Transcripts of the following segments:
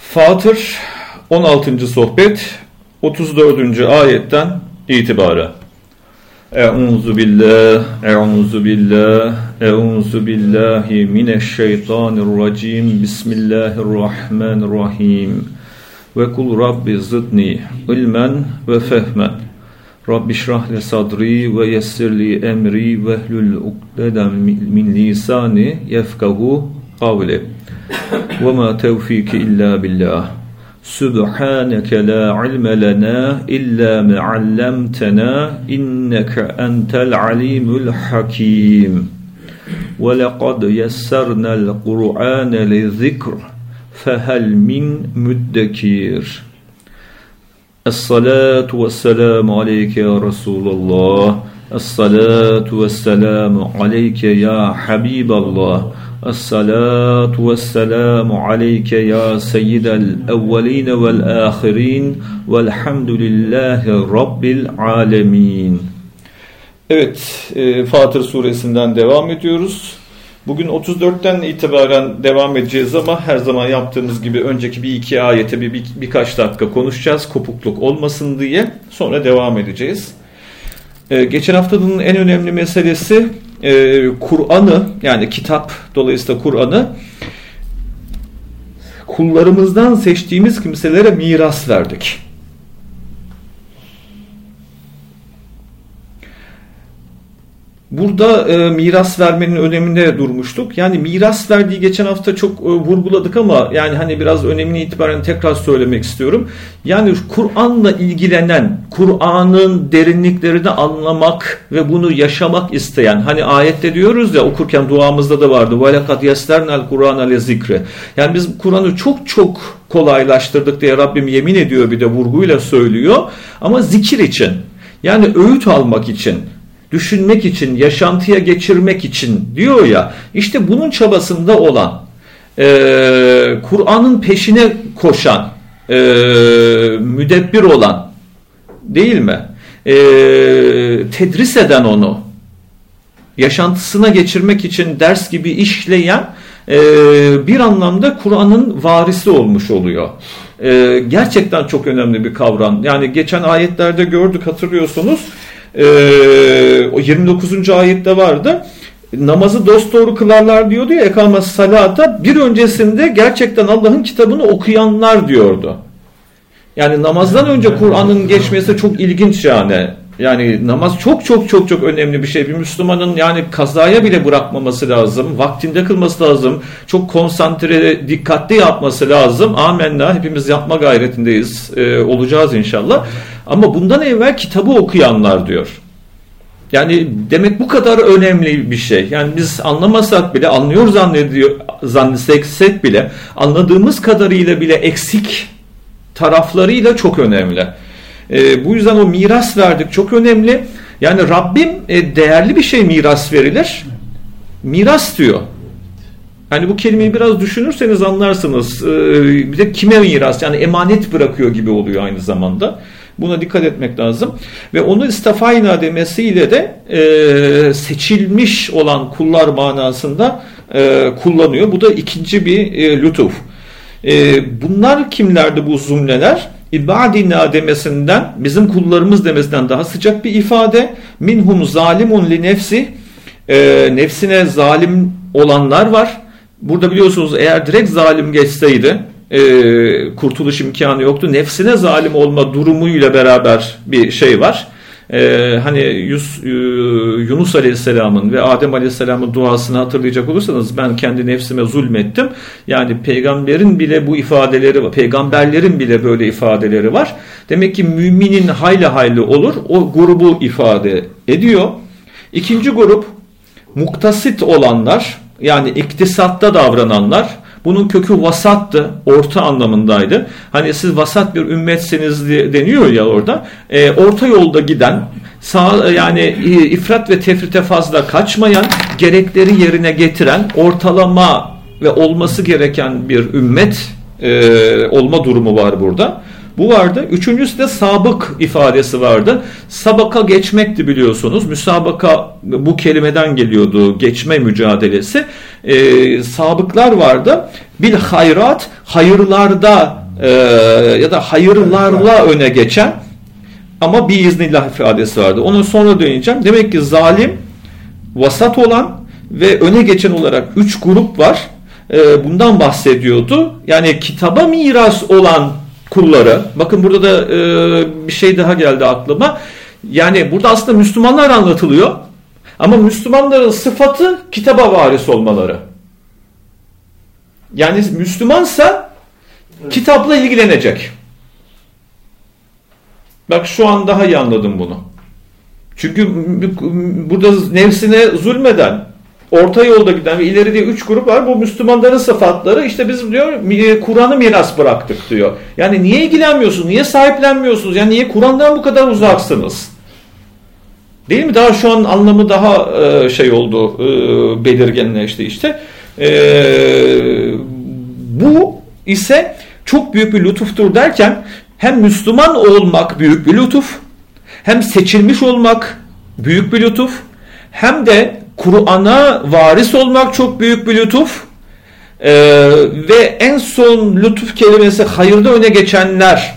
Fatır 16. sohbet 34. ayetten itibaren. Euzu billah, euzu billah, euzu billahi mineşşeytanirracim. Bismillahirrahmanirrahim. Ve kul rabbi zidni ilmen ve fehmen. Rabbi şrah li sadri ve yessir li emri ve hlul ukdeden min lisani yefkahu kavli. وما توفيك إلا بالله. سبحانك لا علم لنا إلا ما علمتنا إنك أنت العليم الحكيم. ولقد يسرنا القرآن للذكر فهل من مدكير الصلاة والسلام عليك يا رسول الله. الصلاة والسلام عليك يا حبيب الله. Es-salatu vesselamu aleyke ya seyyidel evveline vel ahirin velhamdülillahi rabbil alemin. Evet, e, Fatır suresinden devam ediyoruz. Bugün 34'ten itibaren devam edeceğiz ama her zaman yaptığımız gibi önceki bir iki ayete bir, bir birkaç dakika konuşacağız kopukluk olmasın diye sonra devam edeceğiz. Ee, geçen haftanın en önemli meselesi e, Kur'an'ı yani kitap dolayısıyla Kur'an'ı kullarımızdan seçtiğimiz kimselere miras verdik. Burada e, miras vermenin önemine durmuştuk. Yani miras verdiği geçen hafta çok e, vurguladık ama yani hani biraz önemini itibaren tekrar söylemek istiyorum. Yani Kur'an'la ilgilenen, Kur'an'ın derinliklerini anlamak ve bunu yaşamak isteyen hani ayette diyoruz ya okurken duamızda da vardı. Velakat yesternel Kur'an le zikre. Yani biz Kur'an'ı çok çok kolaylaştırdık diye Rabbim yemin ediyor bir de vurguyla söylüyor. Ama zikir için yani öğüt almak için düşünmek için, yaşantıya geçirmek için diyor ya, işte bunun çabasında olan, e, Kur'an'ın peşine koşan, e, müdebbir olan, değil mi? E, tedris eden onu, yaşantısına geçirmek için ders gibi işleyen, e, bir anlamda Kur'an'ın varisi olmuş oluyor. E, gerçekten çok önemli bir kavram. Yani geçen ayetlerde gördük hatırlıyorsunuz e, o 29. ayette vardı. Namazı dosdoğru kılarlar diyordu ya ekama salata bir öncesinde gerçekten Allah'ın kitabını okuyanlar diyordu. Yani namazdan önce Kur'an'ın geçmesi çok ilginç yani. Yani namaz çok çok çok çok önemli bir şey. Bir Müslümanın yani kazaya bile bırakmaması lazım. Vaktinde kılması lazım. Çok konsantre, dikkatli yapması lazım. Amenna. Hepimiz yapma gayretindeyiz. Ee, olacağız inşallah. Ama bundan evvel kitabı okuyanlar diyor. Yani demek bu kadar önemli bir şey. Yani biz anlamasak bile, anlıyor zannediyor, zannetsek bile, anladığımız kadarıyla bile eksik taraflarıyla çok önemli. E, bu yüzden o miras verdik çok önemli. Yani Rabbim e, değerli bir şey miras verilir. Miras diyor. Hani bu kelimeyi biraz düşünürseniz anlarsınız. E, bir de kime miras? Yani emanet bırakıyor gibi oluyor aynı zamanda. Buna dikkat etmek lazım. Ve onu istafayna demesiyle de e, seçilmiş olan kullar manasında e, kullanıyor. Bu da ikinci bir e, lütuf. E, bunlar kimlerdi bu zumleler? İbadina demesinden, bizim kullarımız demesinden daha sıcak bir ifade. Minhum zalimun li nefsi, e, nefsine zalim olanlar var. Burada biliyorsunuz eğer direkt zalim geçseydi, e, kurtuluş imkanı yoktu. Nefsine zalim olma durumuyla beraber bir şey var. Ee, hani Yus, e, Yunus Aleyhisselam'ın ve Adem Aleyhisselam'ın duasını hatırlayacak olursanız ben kendi nefsime zulmettim. Yani peygamberin bile bu ifadeleri var. Peygamberlerin bile böyle ifadeleri var. Demek ki müminin hayli hayli olur. O grubu ifade ediyor. İkinci grup muktasit olanlar yani iktisatta davrananlar bunun kökü vasattı, orta anlamındaydı. Hani siz vasat bir ümmetsiniz deniyor ya orada. E, orta yolda giden, sağ yani ifrat ve tefrite fazla kaçmayan, gerekleri yerine getiren, ortalama ve olması gereken bir ümmet e, olma durumu var burada. Bu vardı. Üçüncüsü de sabık ifadesi vardı. Sabaka geçmekti biliyorsunuz. Müsabaka bu kelimeden geliyordu. Geçme mücadelesi. Ee, sabıklar vardı. Bil hayrat, hayırlarda e, ya da hayırlarla öne geçen ama bir iznillah ifadesi vardı. Onun sonra döneceğim. Demek ki zalim, vasat olan ve öne geçen olarak üç grup var. E, bundan bahsediyordu. Yani kitaba miras olan kulları, bakın burada da e, bir şey daha geldi aklıma. Yani burada aslında Müslümanlar anlatılıyor. Ama Müslümanların sıfatı kitaba varis olmaları. Yani Müslümansa kitapla ilgilenecek. Bak şu an daha iyi anladım bunu. Çünkü burada nefsine zulmeden, orta yolda giden ve ileri diye üç grup var. Bu Müslümanların sıfatları işte biz diyor Kur'an'ı miras bıraktık diyor. Yani niye ilgilenmiyorsunuz? Niye sahiplenmiyorsunuz? Yani niye Kur'an'dan bu kadar uzaksınız? Değil mi? Daha şu an anlamı daha e, şey oldu, e, belirginleşti işte. E, bu ise çok büyük bir lütuftur derken hem Müslüman olmak büyük bir lütuf, hem seçilmiş olmak büyük bir lütuf, hem de Kur'an'a varis olmak çok büyük bir lütuf. Ee, ve en son lütuf kelimesi hayırda öne geçenler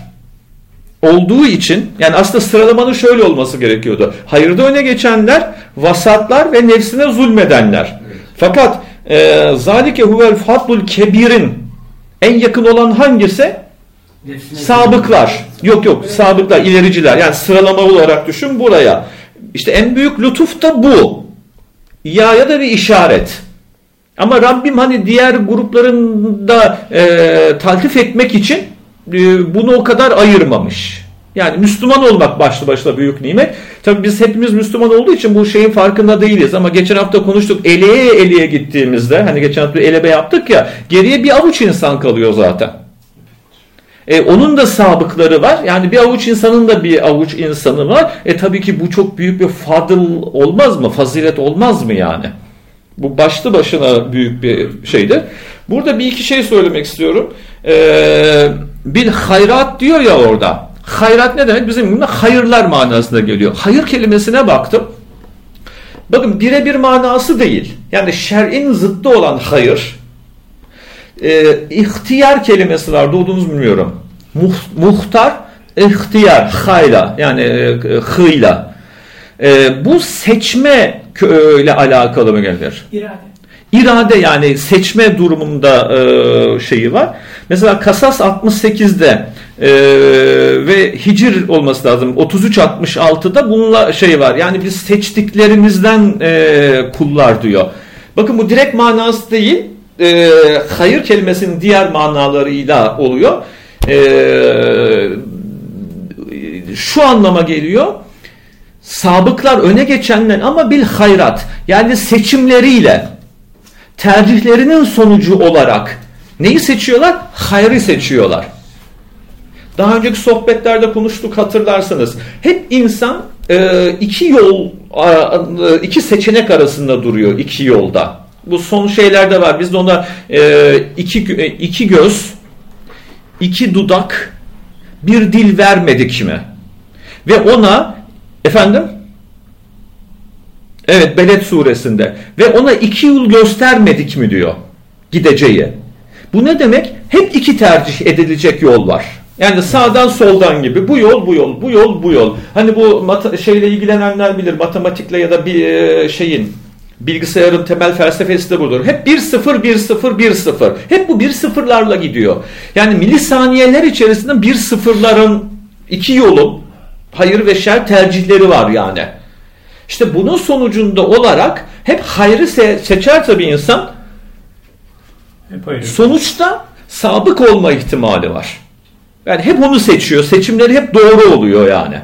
olduğu için yani aslında sıralamanın şöyle olması gerekiyordu. Hayırda öne geçenler, vasatlar ve nefsine zulmedenler. Fakat e, zalike huvel fadlul kebirin en yakın olan hangisi? Sabıklar. Yok yok sabıklar, ilericiler. Yani sıralama olarak düşün buraya. İşte en büyük lütuf da bu. Ya ya da bir işaret. Ama Rabbim hani diğer grupların da e, taltif etmek için e, bunu o kadar ayırmamış. Yani Müslüman olmak başlı başına büyük nimet. Tabi biz hepimiz Müslüman olduğu için bu şeyin farkında değiliz. Ama geçen hafta konuştuk eleye eleye gittiğimizde hani geçen hafta elebe yaptık ya geriye bir avuç insan kalıyor zaten. E, onun da sabıkları var. Yani bir avuç insanın da bir avuç insanı var. E tabii ki bu çok büyük bir fadıl olmaz mı? Fazilet olmaz mı yani? Bu başlı başına büyük bir şeydir. Burada bir iki şey söylemek istiyorum. Ee, bir hayrat diyor ya orada. Hayrat ne demek? Bizim bunda hayırlar manasında geliyor. Hayır kelimesine baktım. Bakın birebir manası değil. Yani şer'in zıttı olan hayır. E, ihtiyar kelimesi var. Doğduğunuz bilmiyorum. Muh, muhtar, ihtiyar, hayla yani e, hıyla. E, bu seçme ile alakalı mı gelir? İrade. İrade yani seçme durumunda e, şeyi var. Mesela Kasas 68'de e, ve Hicr olması lazım 33-66'da bununla şey var. Yani biz seçtiklerimizden e, kullar diyor. Bakın bu direkt manası değil. E, hayır kelimesinin diğer manalarıyla oluyor. E, şu anlama geliyor. Sabıklar öne geçenler ama bil hayrat yani seçimleriyle tercihlerinin sonucu olarak neyi seçiyorlar? Hayrı seçiyorlar. Daha önceki sohbetlerde konuştuk hatırlarsanız. Hep insan e, iki yol, iki seçenek arasında duruyor iki yolda. Bu son şeylerde var. Biz ona e, iki, iki göz, iki dudak, bir dil vermedik mi? Ve ona efendim Evet Beled suresinde ve ona iki yol göstermedik mi diyor gideceği. Bu ne demek? Hep iki tercih edilecek yol var. Yani sağdan soldan gibi bu yol bu yol bu yol bu yol. Hani bu şeyle ilgilenenler bilir matematikle ya da bir e, şeyin bilgisayarın temel felsefesi de budur. Hep 1 0 1 0 1 0. Hep bu 1 sıfırlarla gidiyor. Yani milisaniyeler içerisinde 1 sıfırların iki yolun hayır ve şer tercihleri var yani. İşte bunun sonucunda olarak hep hayrı se seçer tabii insan. Hep Sonuçta sabık olma ihtimali var. Yani hep onu seçiyor. Seçimleri hep doğru oluyor yani.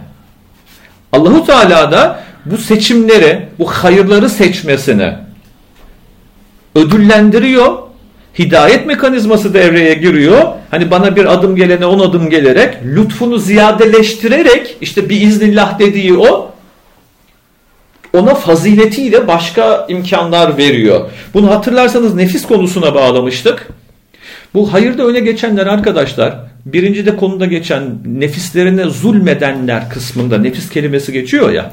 Allahu Teala da bu seçimleri, bu hayırları seçmesini ödüllendiriyor. Hidayet mekanizması devreye giriyor. Hani bana bir adım gelene on adım gelerek lütfunu ziyadeleştirerek işte bir iznillah dediği o ona faziletiyle başka imkanlar veriyor. Bunu hatırlarsanız nefis konusuna bağlamıştık. Bu hayırda öne geçenler arkadaşlar birinci de konuda geçen nefislerine zulmedenler kısmında nefis kelimesi geçiyor ya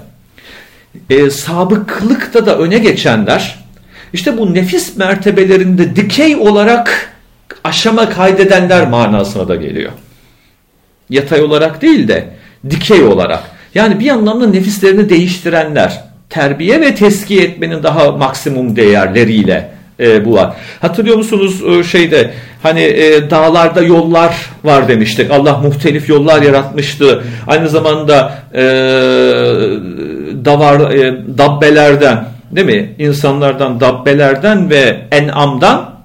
e, sabıklıkta da öne geçenler işte bu nefis mertebelerinde dikey olarak aşama kaydedenler manasına da geliyor. Yatay olarak değil de dikey olarak. Yani bir anlamda nefislerini değiştirenler, terbiye ve teskiye etmenin daha maksimum değerleriyle e, bu var. Hatırlıyor musunuz e, şeyde hani e, dağlarda yollar var demiştik. Allah muhtelif yollar yaratmıştı. Aynı zamanda e, davar e, dabbelerden değil mi? İnsanlardan dabbelerden ve enamdan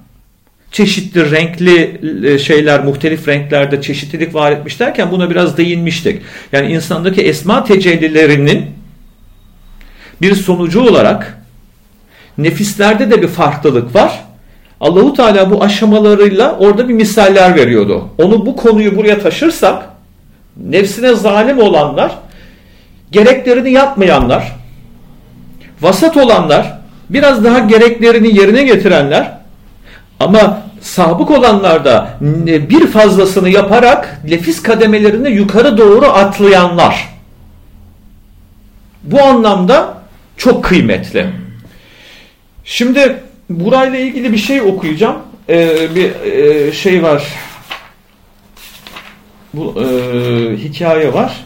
çeşitli renkli e, şeyler, muhtelif renklerde çeşitlilik var etmiş derken buna biraz değinmiştik. Yani insandaki esma tecellilerinin bir sonucu olarak nefislerde de bir farklılık var. Allahu Teala bu aşamalarıyla orada bir misaller veriyordu. Onu bu konuyu buraya taşırsak nefsine zalim olanlar, gereklerini yapmayanlar, vasat olanlar, biraz daha gereklerini yerine getirenler ama sabık olanlarda bir fazlasını yaparak nefis kademelerini yukarı doğru atlayanlar. Bu anlamda çok kıymetli. Şimdi burayla ilgili bir şey okuyacağım. Ee, bir e, şey var. Bu e, hikaye var.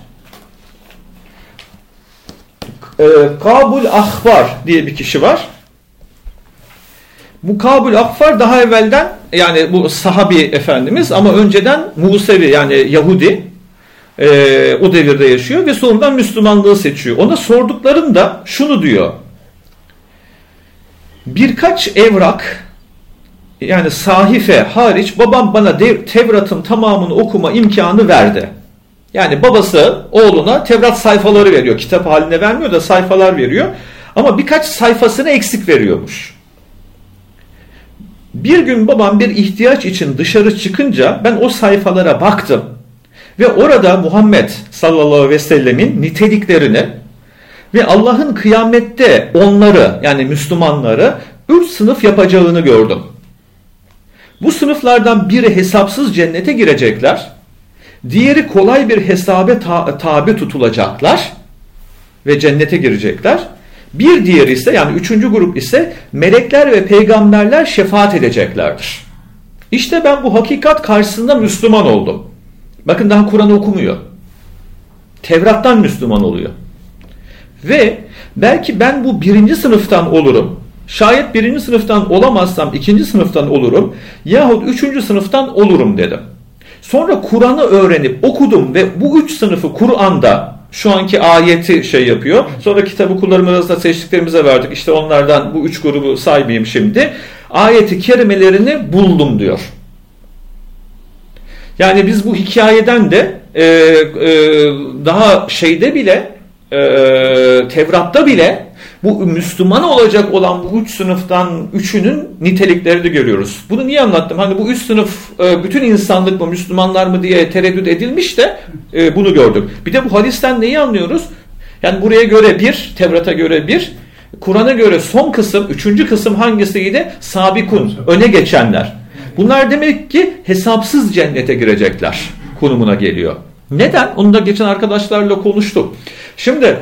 E, Kabul Ahbar diye bir kişi var. Bu Kabul Ahbar daha evvelden yani bu sahabi efendimiz ama önceden Musevi yani Yahudi e, o devirde yaşıyor ve sonradan Müslümanlığı seçiyor. Ona sorduklarında şunu diyor birkaç evrak yani sahife hariç babam bana Tevrat'ın tamamını okuma imkanı verdi. Yani babası oğluna Tevrat sayfaları veriyor. Kitap haline vermiyor da sayfalar veriyor. Ama birkaç sayfasını eksik veriyormuş. Bir gün babam bir ihtiyaç için dışarı çıkınca ben o sayfalara baktım. Ve orada Muhammed sallallahu aleyhi ve sellemin niteliklerini ve Allah'ın kıyamette onları yani Müslümanları üç sınıf yapacağını gördüm. Bu sınıflardan biri hesapsız cennete girecekler. Diğeri kolay bir hesabe ta tabi tutulacaklar ve cennete girecekler. Bir diğeri ise yani üçüncü grup ise melekler ve peygamberler şefaat edeceklerdir. İşte ben bu hakikat karşısında Müslüman oldum. Bakın daha Kur'an okumuyor. Tevrat'tan Müslüman oluyor. Ve belki ben bu birinci sınıftan olurum. Şayet birinci sınıftan olamazsam ikinci sınıftan olurum. Yahut üçüncü sınıftan olurum dedim. Sonra Kur'an'ı öğrenip okudum ve bu üç sınıfı Kur'an'da şu anki ayeti şey yapıyor. Sonra kitabı kullarım arasında seçtiklerimize verdik. İşte onlardan bu üç grubu saymayayım şimdi. Ayeti kerimelerini buldum diyor. Yani biz bu hikayeden de e, e, daha şeyde bile e, Tevrat'ta bile bu Müslüman olacak olan bu üç sınıftan üçünün niteliklerini görüyoruz. Bunu niye anlattım? Hani bu üç sınıf e, bütün insanlık mı Müslümanlar mı diye tereddüt edilmiş de e, bunu gördük. Bir de bu hadisten neyi anlıyoruz? Yani buraya göre bir, Tevrat'a göre bir, Kur'an'a göre son kısım, üçüncü kısım hangisiydi? Sabikun, öne geçenler. Bunlar demek ki hesapsız cennete girecekler konumuna geliyor. Neden? Onu da geçen arkadaşlarla konuştuk. Şimdi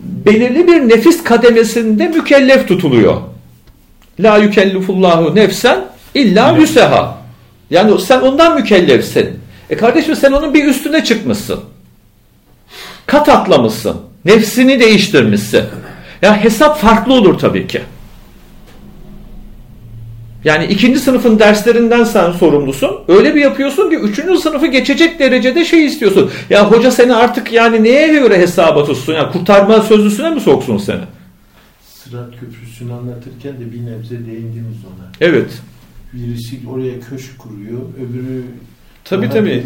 belirli bir nefis kademesinde mükellef tutuluyor. La yükellifullahu nefsen illa yüseha. Yani sen ondan mükellefsin. E kardeşim sen onun bir üstüne çıkmışsın. Kat atlamışsın. Nefsini değiştirmişsin. Ya hesap farklı olur tabii ki. Yani ikinci sınıfın derslerinden sen sorumlusun. Öyle bir yapıyorsun ki üçüncü sınıfı geçecek derecede şey istiyorsun. Ya hoca seni artık yani neye göre hesaba tutsun? Yani kurtarma sözlüsüne mi soksun seni? Sırat Köprüsü'nü anlatırken de bir nebze değindiniz ona. Evet. Birisi oraya köşk kuruyor, öbürü Tabi tabi.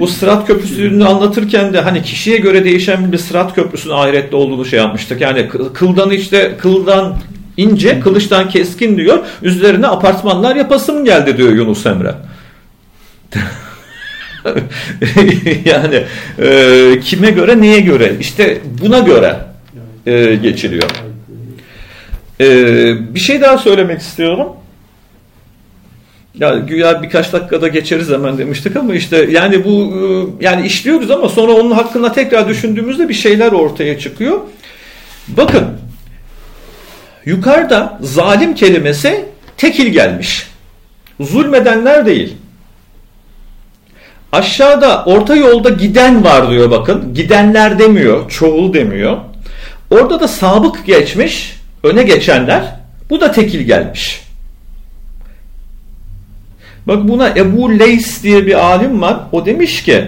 Bu Sırat Köprüsü'nü anlatırken de hani kişiye göre değişen bir Sırat Köprüsü'nün ahirette olduğunu şey yapmıştık. Yani kıldan işte kıldan ince, kılıçtan keskin diyor. Üzerine apartmanlar yapasım geldi diyor Yunus Emre. yani e, kime göre neye göre işte buna göre e, geçiliyor. E, bir şey daha söylemek istiyorum. Ya güya birkaç dakikada geçeriz hemen demiştik ama işte yani bu e, yani işliyoruz ama sonra onun hakkında tekrar düşündüğümüzde bir şeyler ortaya çıkıyor. Bakın yukarıda zalim kelimesi tekil gelmiş. Zulmedenler değil. Aşağıda orta yolda giden var diyor bakın. Gidenler demiyor, çoğul demiyor. Orada da sabık geçmiş, öne geçenler. Bu da tekil gelmiş. Bak buna Ebu Leys diye bir alim var. O demiş ki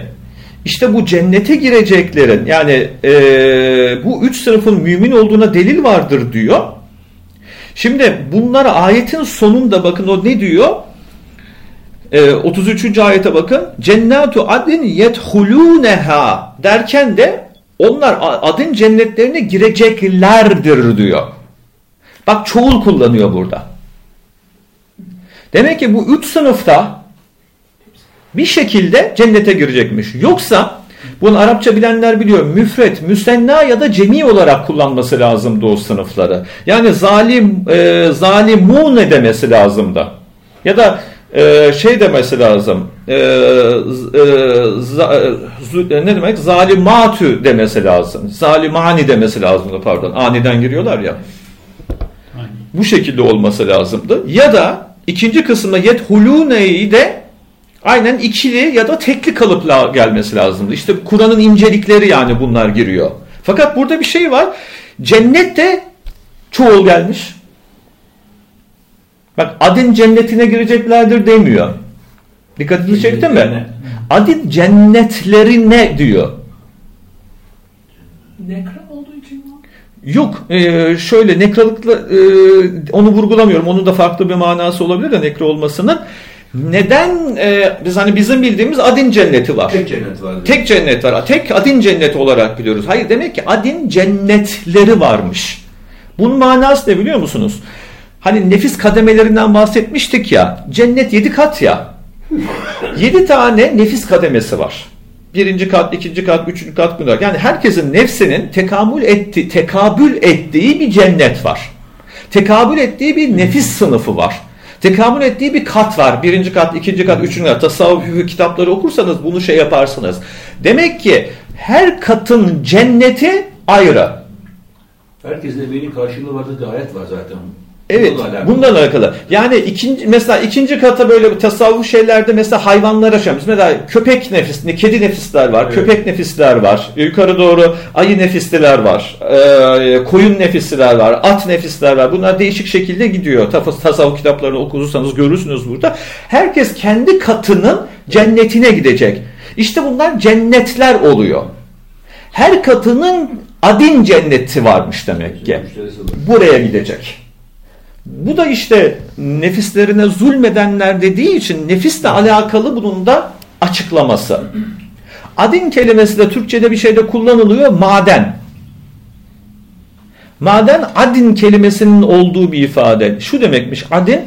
işte bu cennete gireceklerin yani e, bu üç sınıfın mümin olduğuna delil vardır diyor. Şimdi bunlara ayetin sonunda bakın o ne diyor? E, 33. ayete bakın. Cennatu adin yethuluneha derken de onlar adın cennetlerine gireceklerdir diyor. Bak çoğul kullanıyor burada. Demek ki bu üç sınıfta bir şekilde cennete girecekmiş. Yoksa bunu Arapça bilenler biliyor. Müfret, müsenna ya da cemi olarak kullanması lazımdı o sınıfları. Yani zalim, e, zalimune demesi lazımdı. Ya da e, şey demesi lazım. E, e, za, e, ne demek? Zalimatü demesi lazım. Zalimani demesi lazımdı pardon. Aniden giriyorlar ya. Bu şekilde olması lazımdı. Ya da İkinci kısımda yethulune'yi de aynen ikili ya da tekli kalıpla gelmesi lazımdı. İşte Kur'an'ın incelikleri yani bunlar giriyor. Fakat burada bir şey var. Cennette çoğul gelmiş. Bak adin cennetine gireceklerdir demiyor. Dikkatini çekti mi? Adin cennetlerine diyor. Nekra olduğu için mi? Yok e, şöyle nekralıkla e, onu vurgulamıyorum. Onun da farklı bir manası olabilir de nekro olmasının. Neden e, biz hani bizim bildiğimiz adin cenneti var. Tek cennet var. Tek cennet var. Tek adin cenneti olarak biliyoruz. Hayır demek ki adin cennetleri varmış. Bunun manası ne biliyor musunuz? Hani nefis kademelerinden bahsetmiştik ya. Cennet yedi kat ya. Yedi tane nefis kademesi var. Birinci kat, ikinci kat, üçüncü kat bunlar. Yani herkesin nefsinin tekamül etti, tekabül ettiği bir cennet var. Tekabül ettiği bir nefis sınıfı var. Tekamül ettiği bir kat var. Birinci kat, ikinci kat, üçüncü kat. Tasavvuf kitapları okursanız bunu şey yaparsınız. Demek ki her katın cenneti ayrı. Herkesin emeğinin karşılığı vardı diye ayet var zaten. Evet, Bununla bundan alakalı. Yani ikinci mesela ikinci kata böyle tasavvuf şeylerde mesela hayvanlar yaşamış. Mesela köpek nefisli, kedi nefisler var, Evet. köpek nefisler var. Yukarı doğru ayı nefisliler var. Ee, koyun nefisliler var, at nefisler var. Bunlar değişik şekilde gidiyor. Tas- Tasavvuf kitaplarını okursanız görürsünüz burada. Herkes kendi katının cennetine gidecek. İşte bunlar cennetler oluyor. Her katının adin cenneti varmış demek ki buraya gidecek. Bu da işte nefislerine zulmedenler dediği için nefisle alakalı bunun da açıklaması. Adin kelimesi de Türkçe'de bir şeyde kullanılıyor. Maden. Maden adin kelimesinin olduğu bir ifade. Şu demekmiş adin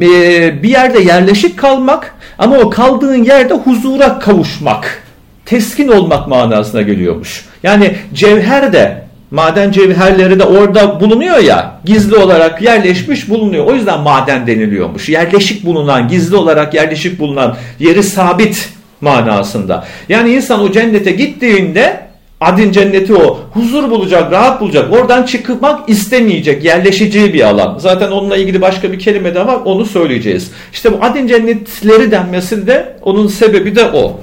e, bir yerde yerleşik kalmak ama o kaldığın yerde huzura kavuşmak. Teskin olmak manasına geliyormuş. Yani cevher de maden cevherleri de orada bulunuyor ya gizli olarak yerleşmiş bulunuyor. O yüzden maden deniliyormuş. Yerleşik bulunan, gizli olarak yerleşik bulunan, yeri sabit manasında. Yani insan o cennete gittiğinde adin cenneti o. Huzur bulacak, rahat bulacak. Oradan çıkmak istemeyecek, yerleşeceği bir alan. Zaten onunla ilgili başka bir kelime de var, onu söyleyeceğiz. İşte bu adin cennetleri denmesi de onun sebebi de o.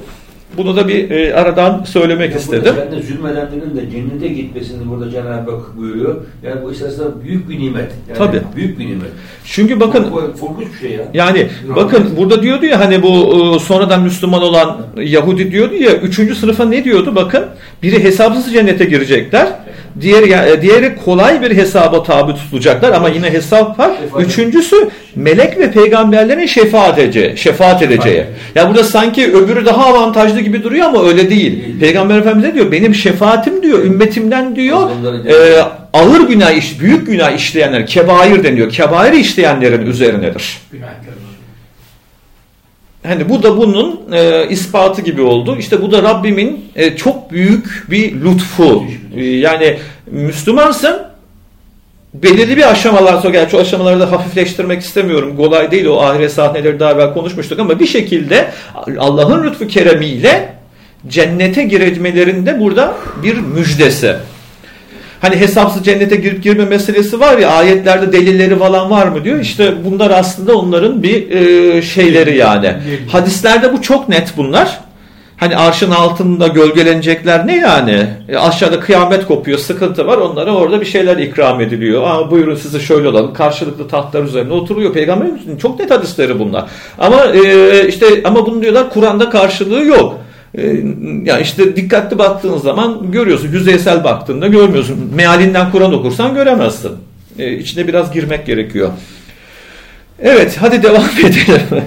Bunu da bir e, aradan söylemek Yani istedim. Burada de zulmedenlerin de cennete gitmesini burada Cenab-ı Hak buyuruyor. Yani bu esasında büyük bir nimet. Yani Tabii. Büyük bir nimet. Çünkü bakın Korku- korkunç bir şey ya. Yani bakın burada diyordu ya hani bu e, sonradan Müslüman olan Yahudi diyordu ya üçüncü sınıfa ne diyordu bakın biri hesapsız cennete girecekler diğeri e, diğeri kolay bir hesaba tabi tutulacaklar ama yine hesap var Şefaat. üçüncüsü melek ve peygamberlerin şefaat edeceği şefaat edeceği ya burada sanki öbürü daha avantajlı gibi duruyor ama öyle değil. Peygamber Efendimiz ne diyor benim şefaatim diyor ümmetimden diyor e, ağır günah iş büyük günah işleyenler kebair deniyor kebair işleyenlerin üzerinedir. Günahkar. Hani bu da bunun e, ispatı gibi oldu. İşte bu da Rabbimin e, çok büyük bir lütfu. E, yani Müslümansın belirli bir aşamalar sonra gerçi o aşamaları da hafifleştirmek istemiyorum. Kolay değil o ahiret sahneleri daha evvel konuşmuştuk ama bir şekilde Allah'ın lütfu keremiyle cennete girmelerinde burada bir müjdesi. Hani hesapsız cennete girip girme meselesi var ya ayetlerde delilleri falan var mı diyor. İşte bunlar aslında onların bir e, şeyleri yani. Hadislerde bu çok net bunlar. Hani arşın altında gölgelenecekler ne yani? E, aşağıda kıyamet kopuyor, sıkıntı var. Onlara orada bir şeyler ikram ediliyor. Aa, buyurun sizi şöyle olalım. Karşılıklı tahtlar üzerine oturuyor. Peygamberimizin çok net hadisleri bunlar. Ama e, işte ama bunu diyorlar Kur'an'da karşılığı yok. E, ya işte dikkatli baktığın zaman görüyorsun. Yüzeysel baktığında görmüyorsun. Mealinden Kur'an okursan göremezsin. E, içine biraz girmek gerekiyor. Evet hadi devam edelim.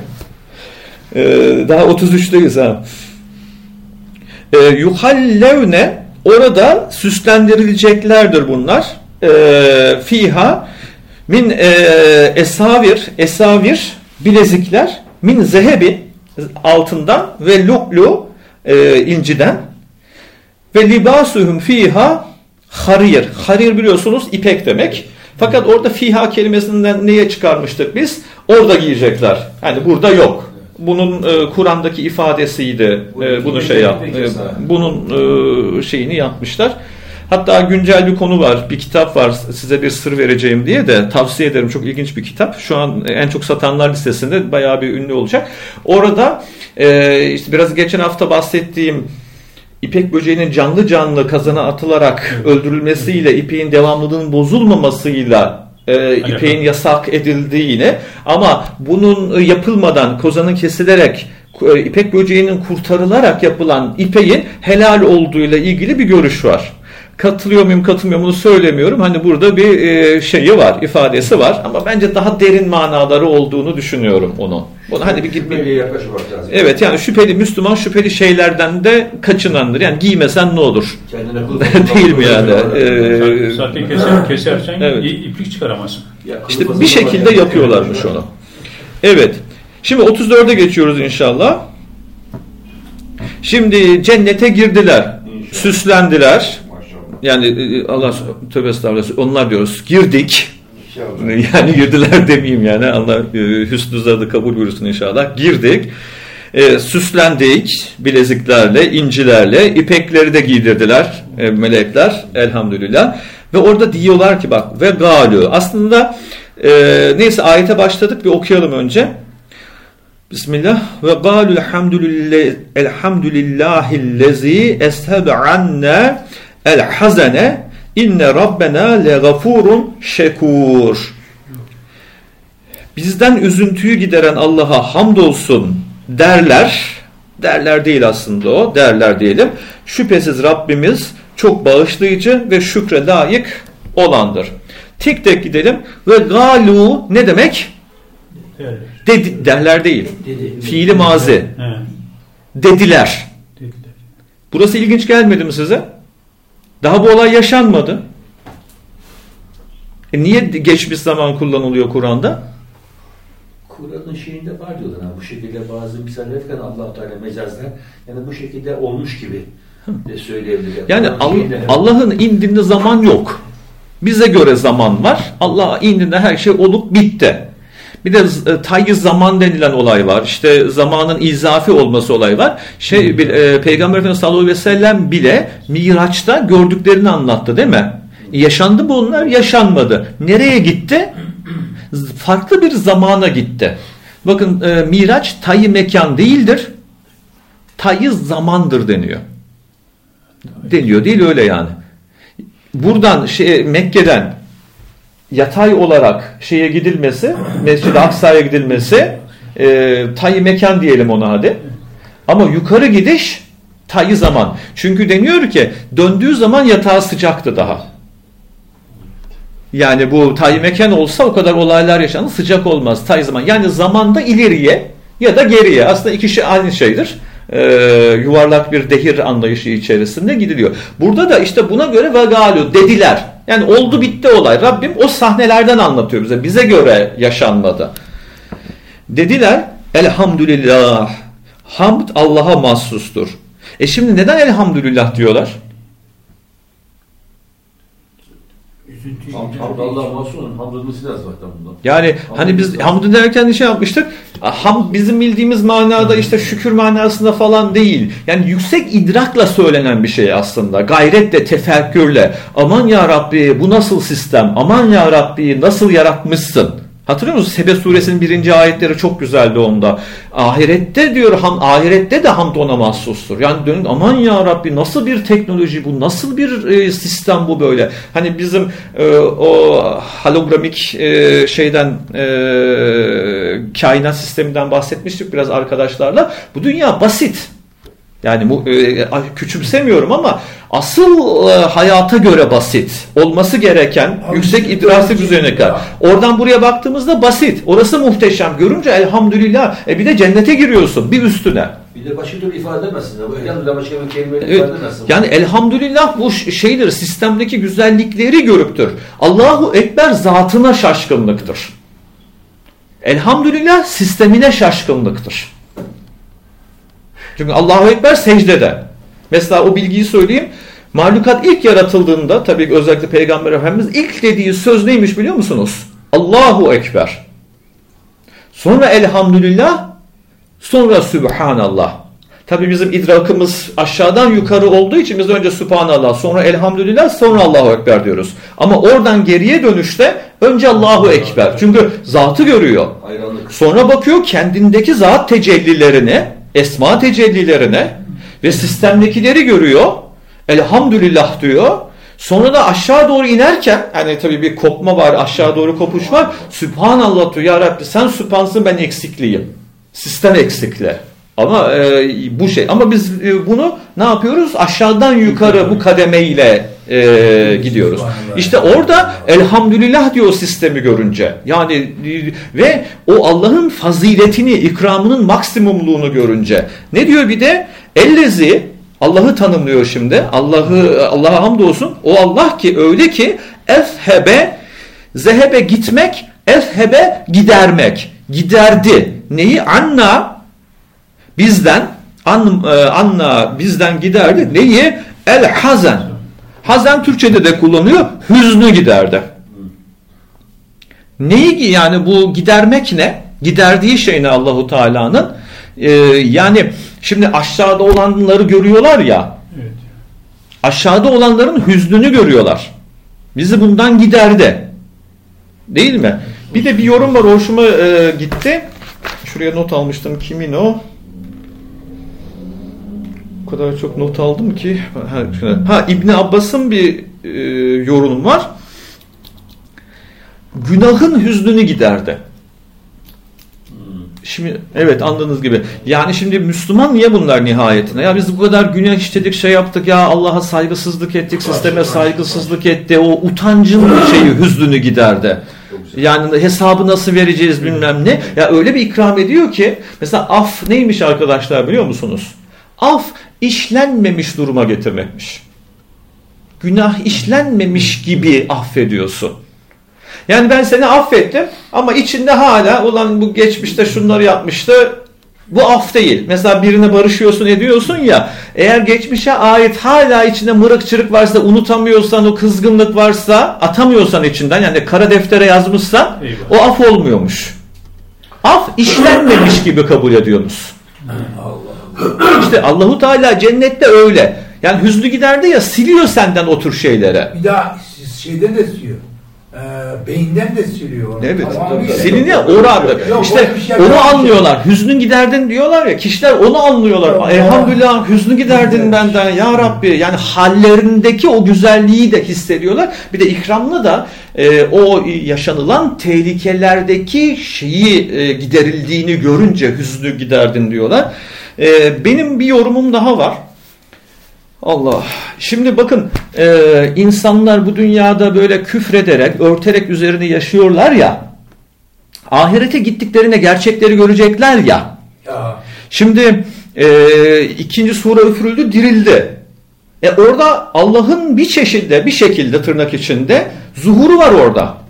e, daha 33'teyiz ha yuhallevne orada süslendirileceklerdir bunlar. Fiha min e, esavir esavir bilezikler min zehebi altından ve luklu e, inciden ve libasuhum fiha harir. Harir biliyorsunuz ipek demek. Fakat orada fiha kelimesinden neye çıkarmıştık biz? Orada giyecekler. Yani burada yok bunun e, Kur'an'daki ifadesiydi. E, bunu şey yap, e, bunun e, şeyini yapmışlar. Hatta güncel bir konu var. Bir kitap var. Size bir sır vereceğim diye de tavsiye ederim. Çok ilginç bir kitap. Şu an en çok satanlar listesinde bayağı bir ünlü olacak. Orada e, işte biraz geçen hafta bahsettiğim İpek böceğinin canlı canlı kazana atılarak öldürülmesiyle ipeğin devamlılığının bozulmamasıyla e, ipeğin yasak edildiğini ama bunun e, yapılmadan kozanın kesilerek e, ipek böceğinin kurtarılarak yapılan ipeğin helal olduğuyla ilgili bir görüş var. Katılıyor muyum katılmıyor bunu söylemiyorum. Hani burada bir e, şeyi var, ifadesi var ama bence daha derin manaları olduğunu düşünüyorum onu. Bunu hadi bir gitmeye. Evet yani şüpheli Müslüman şüpheli şeylerden de kaçınandır. Yani giymesen ne olur? Değil mi yani? Ee, Zaten keser, kesersen evet. iplik çıkaramazsın. İşte bir şekilde yapıyorlarmış onu. Evet. Şimdi 34'e geçiyoruz inşallah. Şimdi cennete girdiler. İnşallah. Süslendiler. Yani e, e, Allah tövbe estağfurullah onlar diyoruz. Girdik. Yani girdiler demeyeyim yani. Allah e, hüsnü zadı kabul buyursun inşallah. Girdik. E, süslendik bileziklerle, incilerle, ipekleri de giydirdiler e, melekler elhamdülillah. Ve orada diyorlar ki bak ve galü. Aslında e, neyse ayete başladık bir okuyalım önce. Bismillah ve galü elhamdülillahillezi eshebe anne el hazene inne rabbena le gafurun şekur. Bizden üzüntüyü gideren Allah'a hamdolsun derler. Derler değil aslında o. Derler diyelim. Şüphesiz Rabbimiz çok bağışlayıcı ve şükre layık olandır. Tek tek gidelim. Ve galu ne demek? Dedi, derler değil. Fiili mazi. Dediler. Burası ilginç gelmedi mi size? Daha bu olay yaşanmadı. E niye geçmiş zaman kullanılıyor Kur'an'da? Kur'an'ın şeyinde var diyorlar. Yani bu şekilde bazı falan allah Teala mecazlar yani bu şekilde olmuş gibi de söyleyebilir. Yani Allah'ın indinde zaman yok. Bize göre zaman var. Allah indinde her şey olup bitti. Bir de e, tayyiz zaman denilen olay var. İşte zamanın izafi olması olay var. Şey bir, e, Peygamber Efendimiz sallallahu aleyhi ve sellem bile Miraç'ta gördüklerini anlattı değil mi? Yaşandı mı onlar? Yaşanmadı. Nereye gitti? Farklı bir zamana gitti. Bakın e, Miraç tayyi mekan değildir. Tayyi zamandır deniyor. Deniyor değil öyle yani. Buradan şey, Mekke'den yatay olarak şeye gidilmesi, Mescid-i Aksa'ya gidilmesi e, tayyi mekan diyelim ona hadi. Ama yukarı gidiş tayyi zaman. Çünkü deniyor ki döndüğü zaman yatağı sıcaktı daha. Yani bu tayyi mekan olsa o kadar olaylar yaşanır sıcak olmaz tayyi zaman. Yani zamanda ileriye ya da geriye aslında iki şey aynı şeydir. Ee, yuvarlak bir dehir anlayışı içerisinde gidiliyor. Burada da işte buna göre vegalu dediler. Yani oldu bitti olay. Rabbim o sahnelerden anlatıyor bize. Bize göre yaşanmadı. Dediler elhamdülillah. Hamd Allah'a mahsustur. E şimdi neden elhamdülillah diyorlar? Allah mahsulun hamdolması lazım zaten bundan. Yani hani biz hamd derken şey yapmıştık. Ham bizim bildiğimiz manada işte şükür manasında falan değil. Yani yüksek idrakla söylenen bir şey aslında. Gayretle, tefekkürle. Aman ya Rabbi bu nasıl sistem? Aman ya Rabbi nasıl yaratmışsın? Hatırlıyor musunuz? Sebe suresinin birinci ayetleri çok güzeldi onda. Ahirette diyor, ham, ahirette de hamd ona mahsustur. Yani dönün aman ya Rabbi nasıl bir teknoloji bu, nasıl bir e, sistem bu böyle. Hani bizim e, o hologramik e, şeyden e, kainat sisteminden bahsetmiştik biraz arkadaşlarla. Bu dünya basit. Yani bu e, küçümsemiyorum ama asıl e, hayata göre basit. Olması gereken Abi, yüksek idraslık düzeyine kadar. Oradan buraya baktığımızda basit. Orası muhteşem. Görünce elhamdülillah. E bir de cennete giriyorsun bir üstüne. Bir de başka türlü ifade edemezsin. Bu elhamdülillah başka bir kelime evet. ifade edemezsin. Yani elhamdülillah bu şeydir. Sistemdeki güzellikleri görüptür. Allahu Ekber zatına şaşkınlıktır. Elhamdülillah sistemine şaşkınlıktır. Çünkü Allahu Ekber secdede. Mesela o bilgiyi söyleyeyim. Mahlukat ilk yaratıldığında tabii özellikle Peygamber Efendimiz ilk dediği söz neymiş biliyor musunuz? Allahu Ekber. Sonra elhamdülillah, sonra Sübhanallah. Tabii bizim idrakımız aşağıdan yukarı olduğu için biz önce Sübhanallah, sonra elhamdülillah, sonra Allahu Ekber diyoruz. Ama oradan geriye dönüşte önce Allahu Ekber. Çünkü zatı görüyor. Sonra bakıyor kendindeki zat tecellilerini, esma tecellilerine ve sistemdekileri görüyor. Elhamdülillah diyor. Sonra da aşağı doğru inerken hani tabii bir kopma var aşağı doğru kopuş var. Sübhanallah diyor ya Rabbi sen sübhansın ben eksikliyim. Sistem eksikli. Ama e, bu şey ama biz e, bunu ne yapıyoruz? Aşağıdan yukarı bu kademeyle e, gidiyoruz. İşte orada elhamdülillah diyor sistemi görünce. Yani ve o Allah'ın faziletini, ikramının maksimumluğunu görünce. Ne diyor bir de? Ellezi Allah'ı tanımlıyor şimdi. Allah'ı Allah'a hamdolsun. O Allah ki öyle ki efhebe zehebe gitmek, efhebe gidermek. Giderdi. Neyi? Anna bizden an, e, anna bizden giderdi. Neyi? El hazen Hazen Türkçe'de de kullanıyor. Hüznü giderdi. Neyi yani bu gidermek ne? Giderdiği şey ne Allahu Teala'nın? Ee, yani şimdi aşağıda olanları görüyorlar ya. Evet. Aşağıda olanların hüznünü görüyorlar. Bizi bundan giderdi. Değil mi? Bir de bir yorum var hoşuma e, gitti. Şuraya not almıştım. Kimin o? Kadar çok not aldım ki. Ha, ha İbni Abbas'ın bir e, yorum var. Günahın hüznünü giderdi. Şimdi evet anladığınız gibi. Yani şimdi Müslüman niye bunlar nihayetine? Ya biz bu kadar günah işledik şey yaptık ya Allah'a saygısızlık ettik, sisteme saygısızlık etti. O utancın şeyi hüznünü giderdi. Yani hesabı nasıl vereceğiz bilmem ne. Ya öyle bir ikram ediyor ki mesela af neymiş arkadaşlar biliyor musunuz? Af işlenmemiş duruma getirmekmiş. Günah işlenmemiş gibi affediyorsun. Yani ben seni affettim ama içinde hala olan bu geçmişte şunları yapmıştı bu af değil. Mesela birine barışıyorsun ediyorsun ya eğer geçmişe ait hala içinde mırık çırık varsa unutamıyorsan o kızgınlık varsa atamıyorsan içinden yani kara deftere yazmışsan o af olmuyormuş. Af işlenmemiş gibi kabul ediyorsunuz. İşte Allahu Teala cennette öyle. Yani hüznü giderdi ya siliyor senden otur şeylere. Bir daha şeyden de siliyor. E, beyinden de siliyor. Evet. Siliniyor orada. İşte şey onu anlıyorlar. Hüznün giderdin diyorlar ya. Kişiler onu anlıyorlar. Yok, Elhamdülillah hüznü giderdin benden ya Rabbi. Yani hallerindeki o güzelliği de hissediyorlar. Bir de ikramlı da e, o yaşanılan tehlikelerdeki şeyi e, giderildiğini görünce hüznü giderdin diyorlar. E, benim bir yorumum daha var. Allah. Şimdi bakın e, insanlar bu dünyada böyle küfrederek, örterek üzerine yaşıyorlar ya. Ahirete gittiklerine gerçekleri görecekler ya. ya. Şimdi e, ikinci sure üfürüldü, dirildi. E orada Allah'ın bir çeşitde, bir şekilde tırnak içinde zuhuru var orada.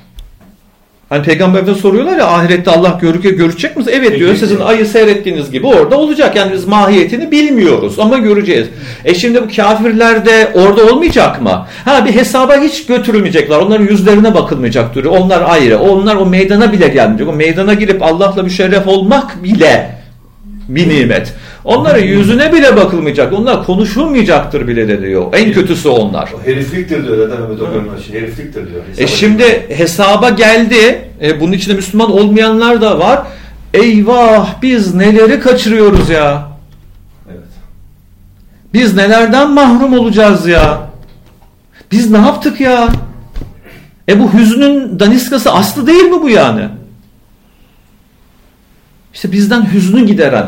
Hani peygamberden soruyorlar ya ahirette Allah görüke görecek misiniz? Evet diyor sizin ayı seyrettiğiniz gibi orada olacak. Yani biz mahiyetini bilmiyoruz ama göreceğiz. E şimdi bu kafirler de orada olmayacak mı? Ha bir hesaba hiç götürülmeyecekler. Onların yüzlerine bakılmayacak duruyor. Onlar ayrı. Onlar o meydana bile gelmeyecek. O meydana girip Allah'la müşerref olmak bile bir nimet. Onların yüzüne bile bakılmayacak. Onlar konuşulmayacaktır bile de diyor. En kötüsü onlar. O herifliktir diyor zaten Mehmet Okan'ın şey. Herifliktir diyor. E şimdi hesaba geldi. E bunun içinde Müslüman olmayanlar da var. Eyvah biz neleri kaçırıyoruz ya. Evet. Biz nelerden mahrum olacağız ya. Biz ne yaptık ya? E bu hüznün daniskası aslı değil mi bu yani? İşte bizden hüznü gideren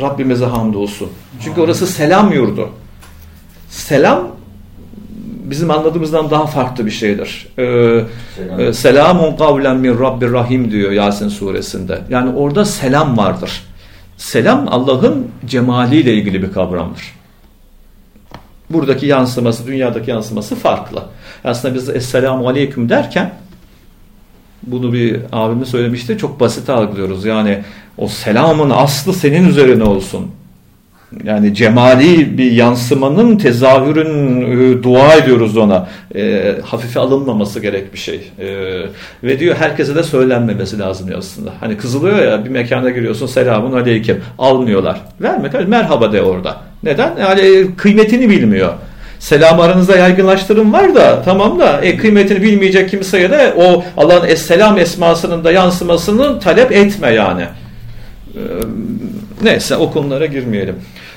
Rabbimize hamdolsun. Çünkü orası selam yurdu. Selam bizim anladığımızdan daha farklı bir şeydir. Ee, e, Selamun kavlen min Rabbir Rahim diyor Yasin suresinde. Yani orada selam vardır. Selam Allah'ın cemaliyle ilgili bir kavramdır. Buradaki yansıması, dünyadaki yansıması farklı. Aslında biz Esselamu Aleyküm derken bunu bir abimiz söylemişti. Çok basit algılıyoruz. Yani o selamın aslı senin üzerine olsun. Yani cemali bir yansımanın tezahürün e, dua ediyoruz ona. E, hafife alınmaması gerek bir şey. E, ve diyor herkese de söylenmemesi lazım aslında. Hani kızılıyor ya bir mekana giriyorsun selamun aleyküm. Almıyorlar. Verme kardeşim merhaba de orada. Neden? Yani kıymetini bilmiyor. Selam aranızda yaygınlaştırım var da tamam da e, kıymetini bilmeyecek kimseye de o Allah'ın es-selam esmasının da yansımasını talep etme yani. Ee, neyse o konulara girmeyelim.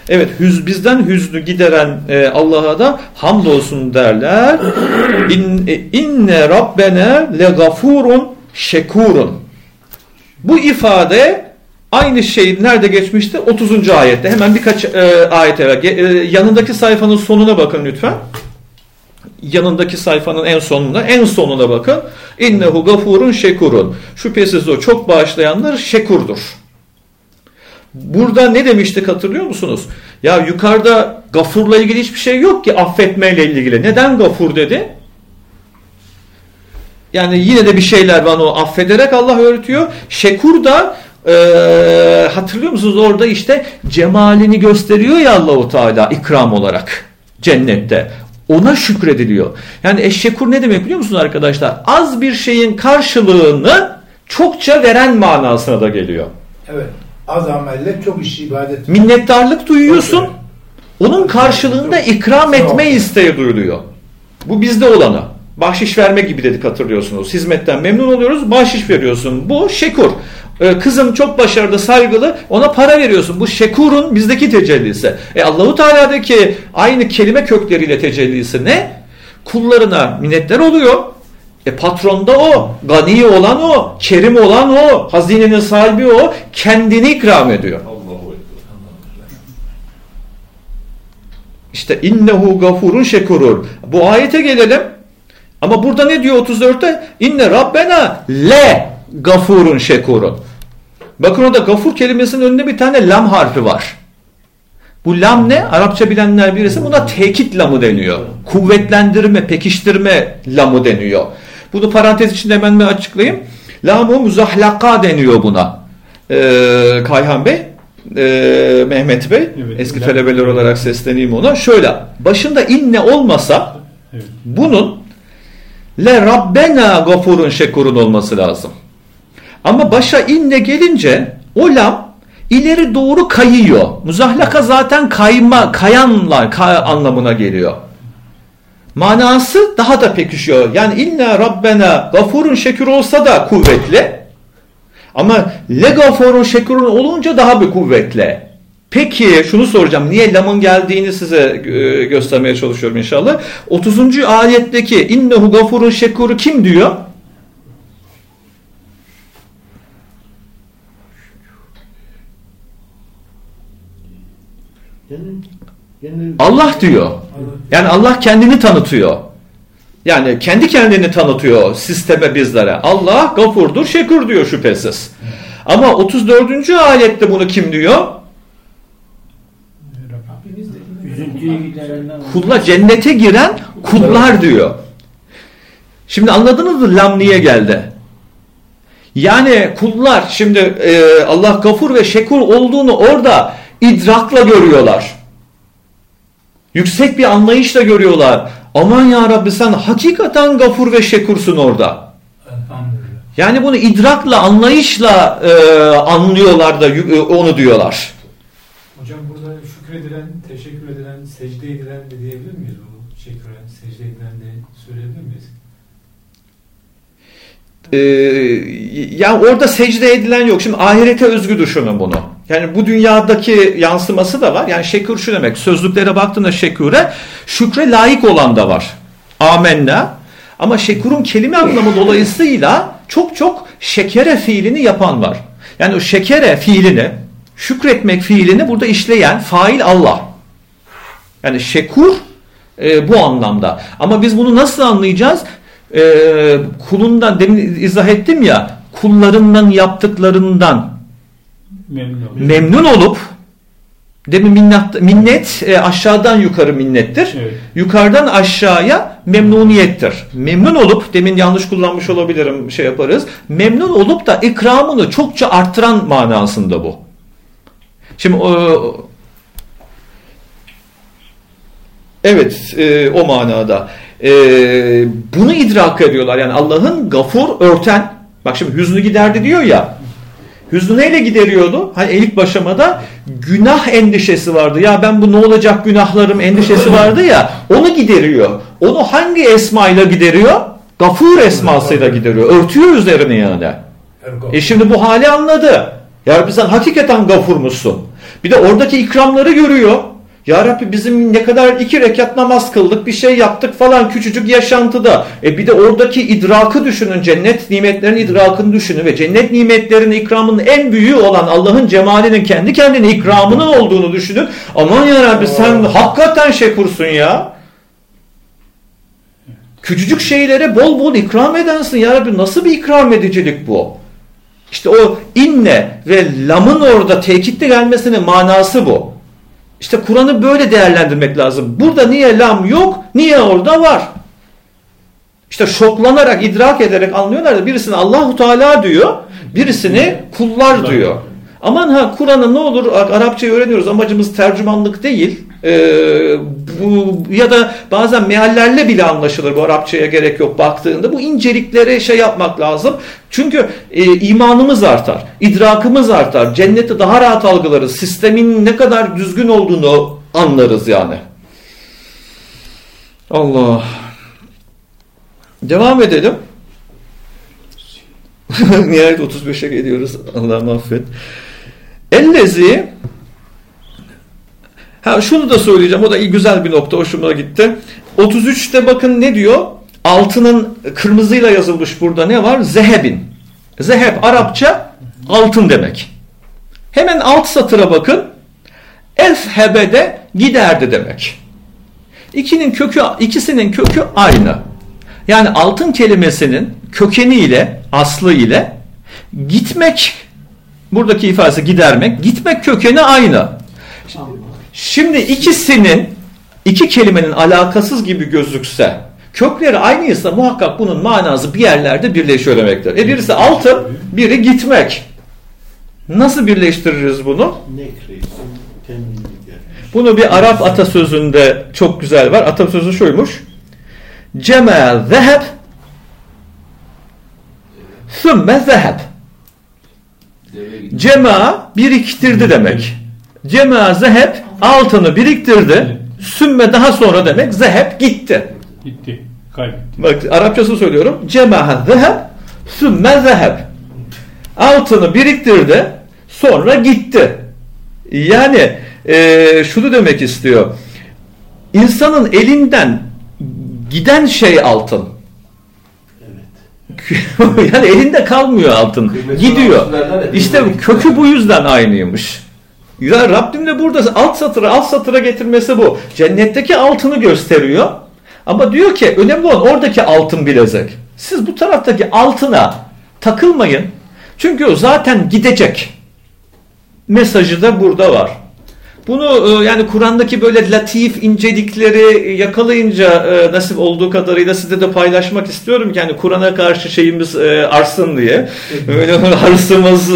Evet hüz, bizden hüznü gideren e, Allah'a da hamdolsun derler. İn, e, inne rabbene le gafurun şekurun. Bu ifade aynı şey nerede geçmişti? 30. ayette. Hemen birkaç e, ayet evvel. E, yanındaki sayfanın sonuna bakın lütfen. Yanındaki sayfanın en sonuna, en sonuna bakın. İnnehu gafurun şekurun. Şüphesiz o çok bağışlayanlar şekurdur. Burada ne demiştik hatırlıyor musunuz? Ya yukarıda gafurla ilgili hiçbir şey yok ki affetmeyle ilgili. Neden gafur dedi? Yani yine de bir şeyler var o affederek Allah öğretiyor. Şekur da e, hatırlıyor musunuz orada işte cemalini gösteriyor ya Allahu Teala ikram olarak cennette. Ona şükrediliyor. Yani eşşekur ne demek biliyor musunuz arkadaşlar? Az bir şeyin karşılığını çokça veren manasına da geliyor. Evet. Az amelle çok iş ibadet. Minnettarlık duyuyorsun. Onun karşılığında ikram etme isteği duyuluyor. Bu bizde olanı. Bahşiş verme gibi dedik hatırlıyorsunuz. Hizmetten memnun oluyoruz, bahşiş veriyorsun. Bu şekur. Ee, kızım çok başarılı, saygılı, ona para veriyorsun. Bu şekurun bizdeki tecellisi. E Allahu Teala'daki aynı kelime kökleriyle tecellisi ne? Kullarına minnetler oluyor. E patron da o, gani olan o, kerim olan o, hazinenin sahibi o, kendini ikram ediyor. İşte innehu gafurun şekurun. Bu ayete gelelim. Ama burada ne diyor 34'te? İnne rabbena le gafurun şekurun. Bakın orada gafur kelimesinin önünde bir tane lam harfi var. Bu lam ne? Arapça bilenler birisi buna tekit lamı deniyor. Kuvvetlendirme, pekiştirme lamı deniyor. Bunu parantez içinde hemen bir açıklayayım. Lamu muzahlaka deniyor buna. Ee, Kayhan Bey, ee, Mehmet Bey, Evet. eski talebeler olarak sesleneyim ona. Şöyle, başında inne olmasa Evet. bunun le rabbena gafurun şekurun olması lazım. Ama başa inne gelince o lam ileri doğru kayıyor. Muzahlaka zaten kayma, kayanlar kay anlamına geliyor. Manası daha da pekişiyor. Yani inna rabbena gafurun şekur olsa da kuvvetli. Ama le gafurun şekurun olunca daha bir kuvvetli. Peki şunu soracağım. Niye lamın geldiğini size e, göstermeye çalışıyorum inşallah. 30. ayetteki innehu gafurun şekuru kim diyor? Allah diyor. Yani Allah kendini tanıtıyor. Yani kendi kendini tanıtıyor sisteme bizlere. Allah gafurdur, şekur diyor şüphesiz. Ama 34. ayette bunu kim diyor? Kulla cennete giren kullar diyor. Şimdi anladınız mı lam niye geldi? Yani kullar şimdi e, Allah gafur ve şekur olduğunu orada idrakla görüyorlar. Yüksek bir anlayışla görüyorlar. Aman ya Rabbi sen hakikaten gafur ve şekursun orada. Yani bunu idrakla, anlayışla e, anlıyorlar da e, onu diyorlar. Hocam burada şükredilen, teşekkür edilen, secde edilen de diyebilir miyiz bu şekre, secde edilen de söyleyebilir miyiz? Ee, yani orada secde edilen yok. Şimdi ahirete özgü düşünün bunu. Yani bu dünyadaki yansıması da var. Yani şekür şu demek. Sözlüklere baktığında şekure, şükre layık olan da var. Amenna. Ama şekurun kelime anlamı dolayısıyla çok çok şekere fiilini yapan var. Yani o şekere fiilini, şükretmek fiilini burada işleyen fail Allah. Yani şekur e, bu anlamda. Ama biz bunu nasıl anlayacağız? E, kulundan, demin izah ettim ya, kullarından yaptıklarından memnun, memnun olup Demin minnet, minnet e, aşağıdan yukarı minnettir. Evet. Yukarıdan aşağıya memnuniyettir. Memnun olup, demin yanlış kullanmış olabilirim şey yaparız. Memnun olup da ikramını çokça arttıran manasında bu. Şimdi o, evet e, o manada. E, bunu idrak ediyorlar. Yani Allah'ın gafur örten, bak şimdi hüznü giderdi diyor ya, Hüznü neyle gideriyordu? Hani ilk başamada günah endişesi vardı. Ya ben bu ne olacak günahlarım endişesi vardı ya. Onu gideriyor. Onu hangi esmayla gideriyor? Gafur esmasıyla gideriyor. Örtüyor üzerine yani. E şimdi bu hali anladı. Ya sen hakikaten gafur musun? Bir de oradaki ikramları görüyor. Ya Rabbi bizim ne kadar iki rekat namaz kıldık bir şey yaptık falan küçücük yaşantıda. E bir de oradaki idrakı düşünün cennet nimetlerinin idrakını düşünün ve cennet nimetlerinin ikramının en büyüğü olan Allah'ın cemalinin kendi kendine ikramının olduğunu düşünün. Aman ya Rabbi sen hakikaten şekursun ya. Küçücük şeylere bol bol ikram edensin ya Rabbi nasıl bir ikram edicilik bu? İşte o inne ve lamın orada tekitli gelmesinin manası bu. İşte Kur'an'ı böyle değerlendirmek lazım. Burada niye lam yok, niye orada var? İşte şoklanarak, idrak ederek anlıyorlar da birisini Allahu Teala diyor, birisini kullar diyor. Aman ha Kur'an'ı ne olur Arapçayı öğreniyoruz amacımız tercümanlık değil. Ee, bu ya da bazen meallerle bile anlaşılır bu Arapçaya gerek yok baktığında bu inceliklere şey yapmak lazım. Çünkü e, imanımız artar, idrakımız artar, cenneti daha rahat algılarız, sistemin ne kadar düzgün olduğunu anlarız yani. Allah. Devam edelim. Nihayet 35'e geliyoruz. Allah affet. Ellezi Ha şunu da söyleyeceğim. O da iyi güzel bir nokta. Hoşuma gitti. 33'te bakın ne diyor? Altının kırmızıyla yazılmış burada ne var? Zehebin. Zeheb Arapça altın demek. Hemen alt satıra bakın. Efhebede giderdi demek. İkinin kökü, ikisinin kökü aynı. Yani altın kelimesinin kökeni ile, aslı ile gitmek, buradaki ifadesi gidermek, gitmek kökeni aynı. Şimdi ikisinin iki kelimenin alakasız gibi gözükse kökleri aynıysa muhakkak bunun manası bir yerlerde birleşiyor demektir. E birisi altın, biri gitmek. Nasıl birleştiririz bunu? Bunu bir Arap atasözünde çok güzel var. Atasözü şuymuş. Cemel zeheb sümme zeheb. Cema biriktirdi demek. Cema zeheb altını biriktirdi. Sümme daha sonra demek zeheb gitti. Gitti. Kaybetti. Bak Arapçasını söylüyorum. Cema zeheb sümme zeheb. Altını biriktirdi. Sonra gitti. Yani e, şunu demek istiyor. İnsanın elinden giden şey altın. Evet. yani elinde kalmıyor altın. Kıymetli Gidiyor. İşte kökü bu yüzden aynıymış. Ya Rabbim de burada alt satıra alt satıra getirmesi bu. Cennetteki altını gösteriyor. Ama diyor ki önemli olan oradaki altın bilezik. Siz bu taraftaki altına takılmayın. Çünkü o zaten gidecek. Mesajı da burada var. Bunu e, yani Kur'an'daki böyle latif incelikleri yakalayınca e, nasip olduğu kadarıyla size de paylaşmak istiyorum ki yani Kur'an'a karşı şeyimiz e, artsın diye. Böyle hırsımız,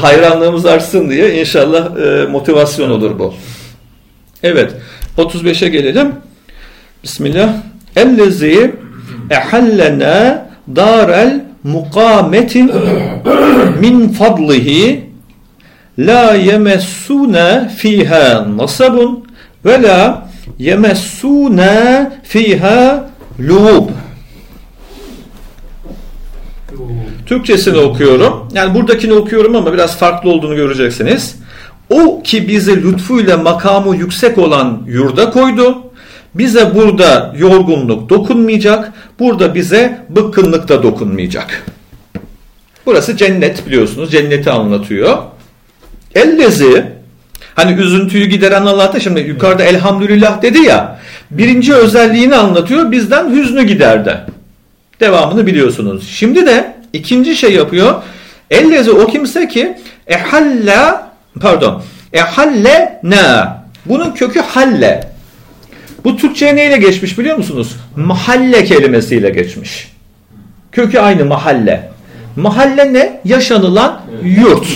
hayranlığımız artsın diye inşallah motivasyon olur bu. Evet 35'e gelelim. Bismillah. Ellezi ehallena darel mukametin min fadlihi la yemessuna fiha nasabun ve la yemessuna fiha luğub. Türkçesini okuyorum. Yani buradakini okuyorum ama biraz farklı olduğunu göreceksiniz. O ki bizi lütfuyla makamı yüksek olan yurda koydu. Bize burada yorgunluk dokunmayacak. Burada bize bıkkınlık da dokunmayacak. Burası cennet biliyorsunuz. Cenneti anlatıyor. Ellezi hani üzüntüyü gideren Allah'ta şimdi yukarıda elhamdülillah dedi ya birinci özelliğini anlatıyor bizden hüznü giderdi. Devamını biliyorsunuz. Şimdi de ikinci şey yapıyor. Ellezi o kimse ki ehalla pardon ehalle na bunun kökü halle. Bu Türkçe'ye neyle geçmiş biliyor musunuz? Mahalle kelimesiyle geçmiş. Kökü aynı mahalle. Mahalle ne? Yaşanılan yurt.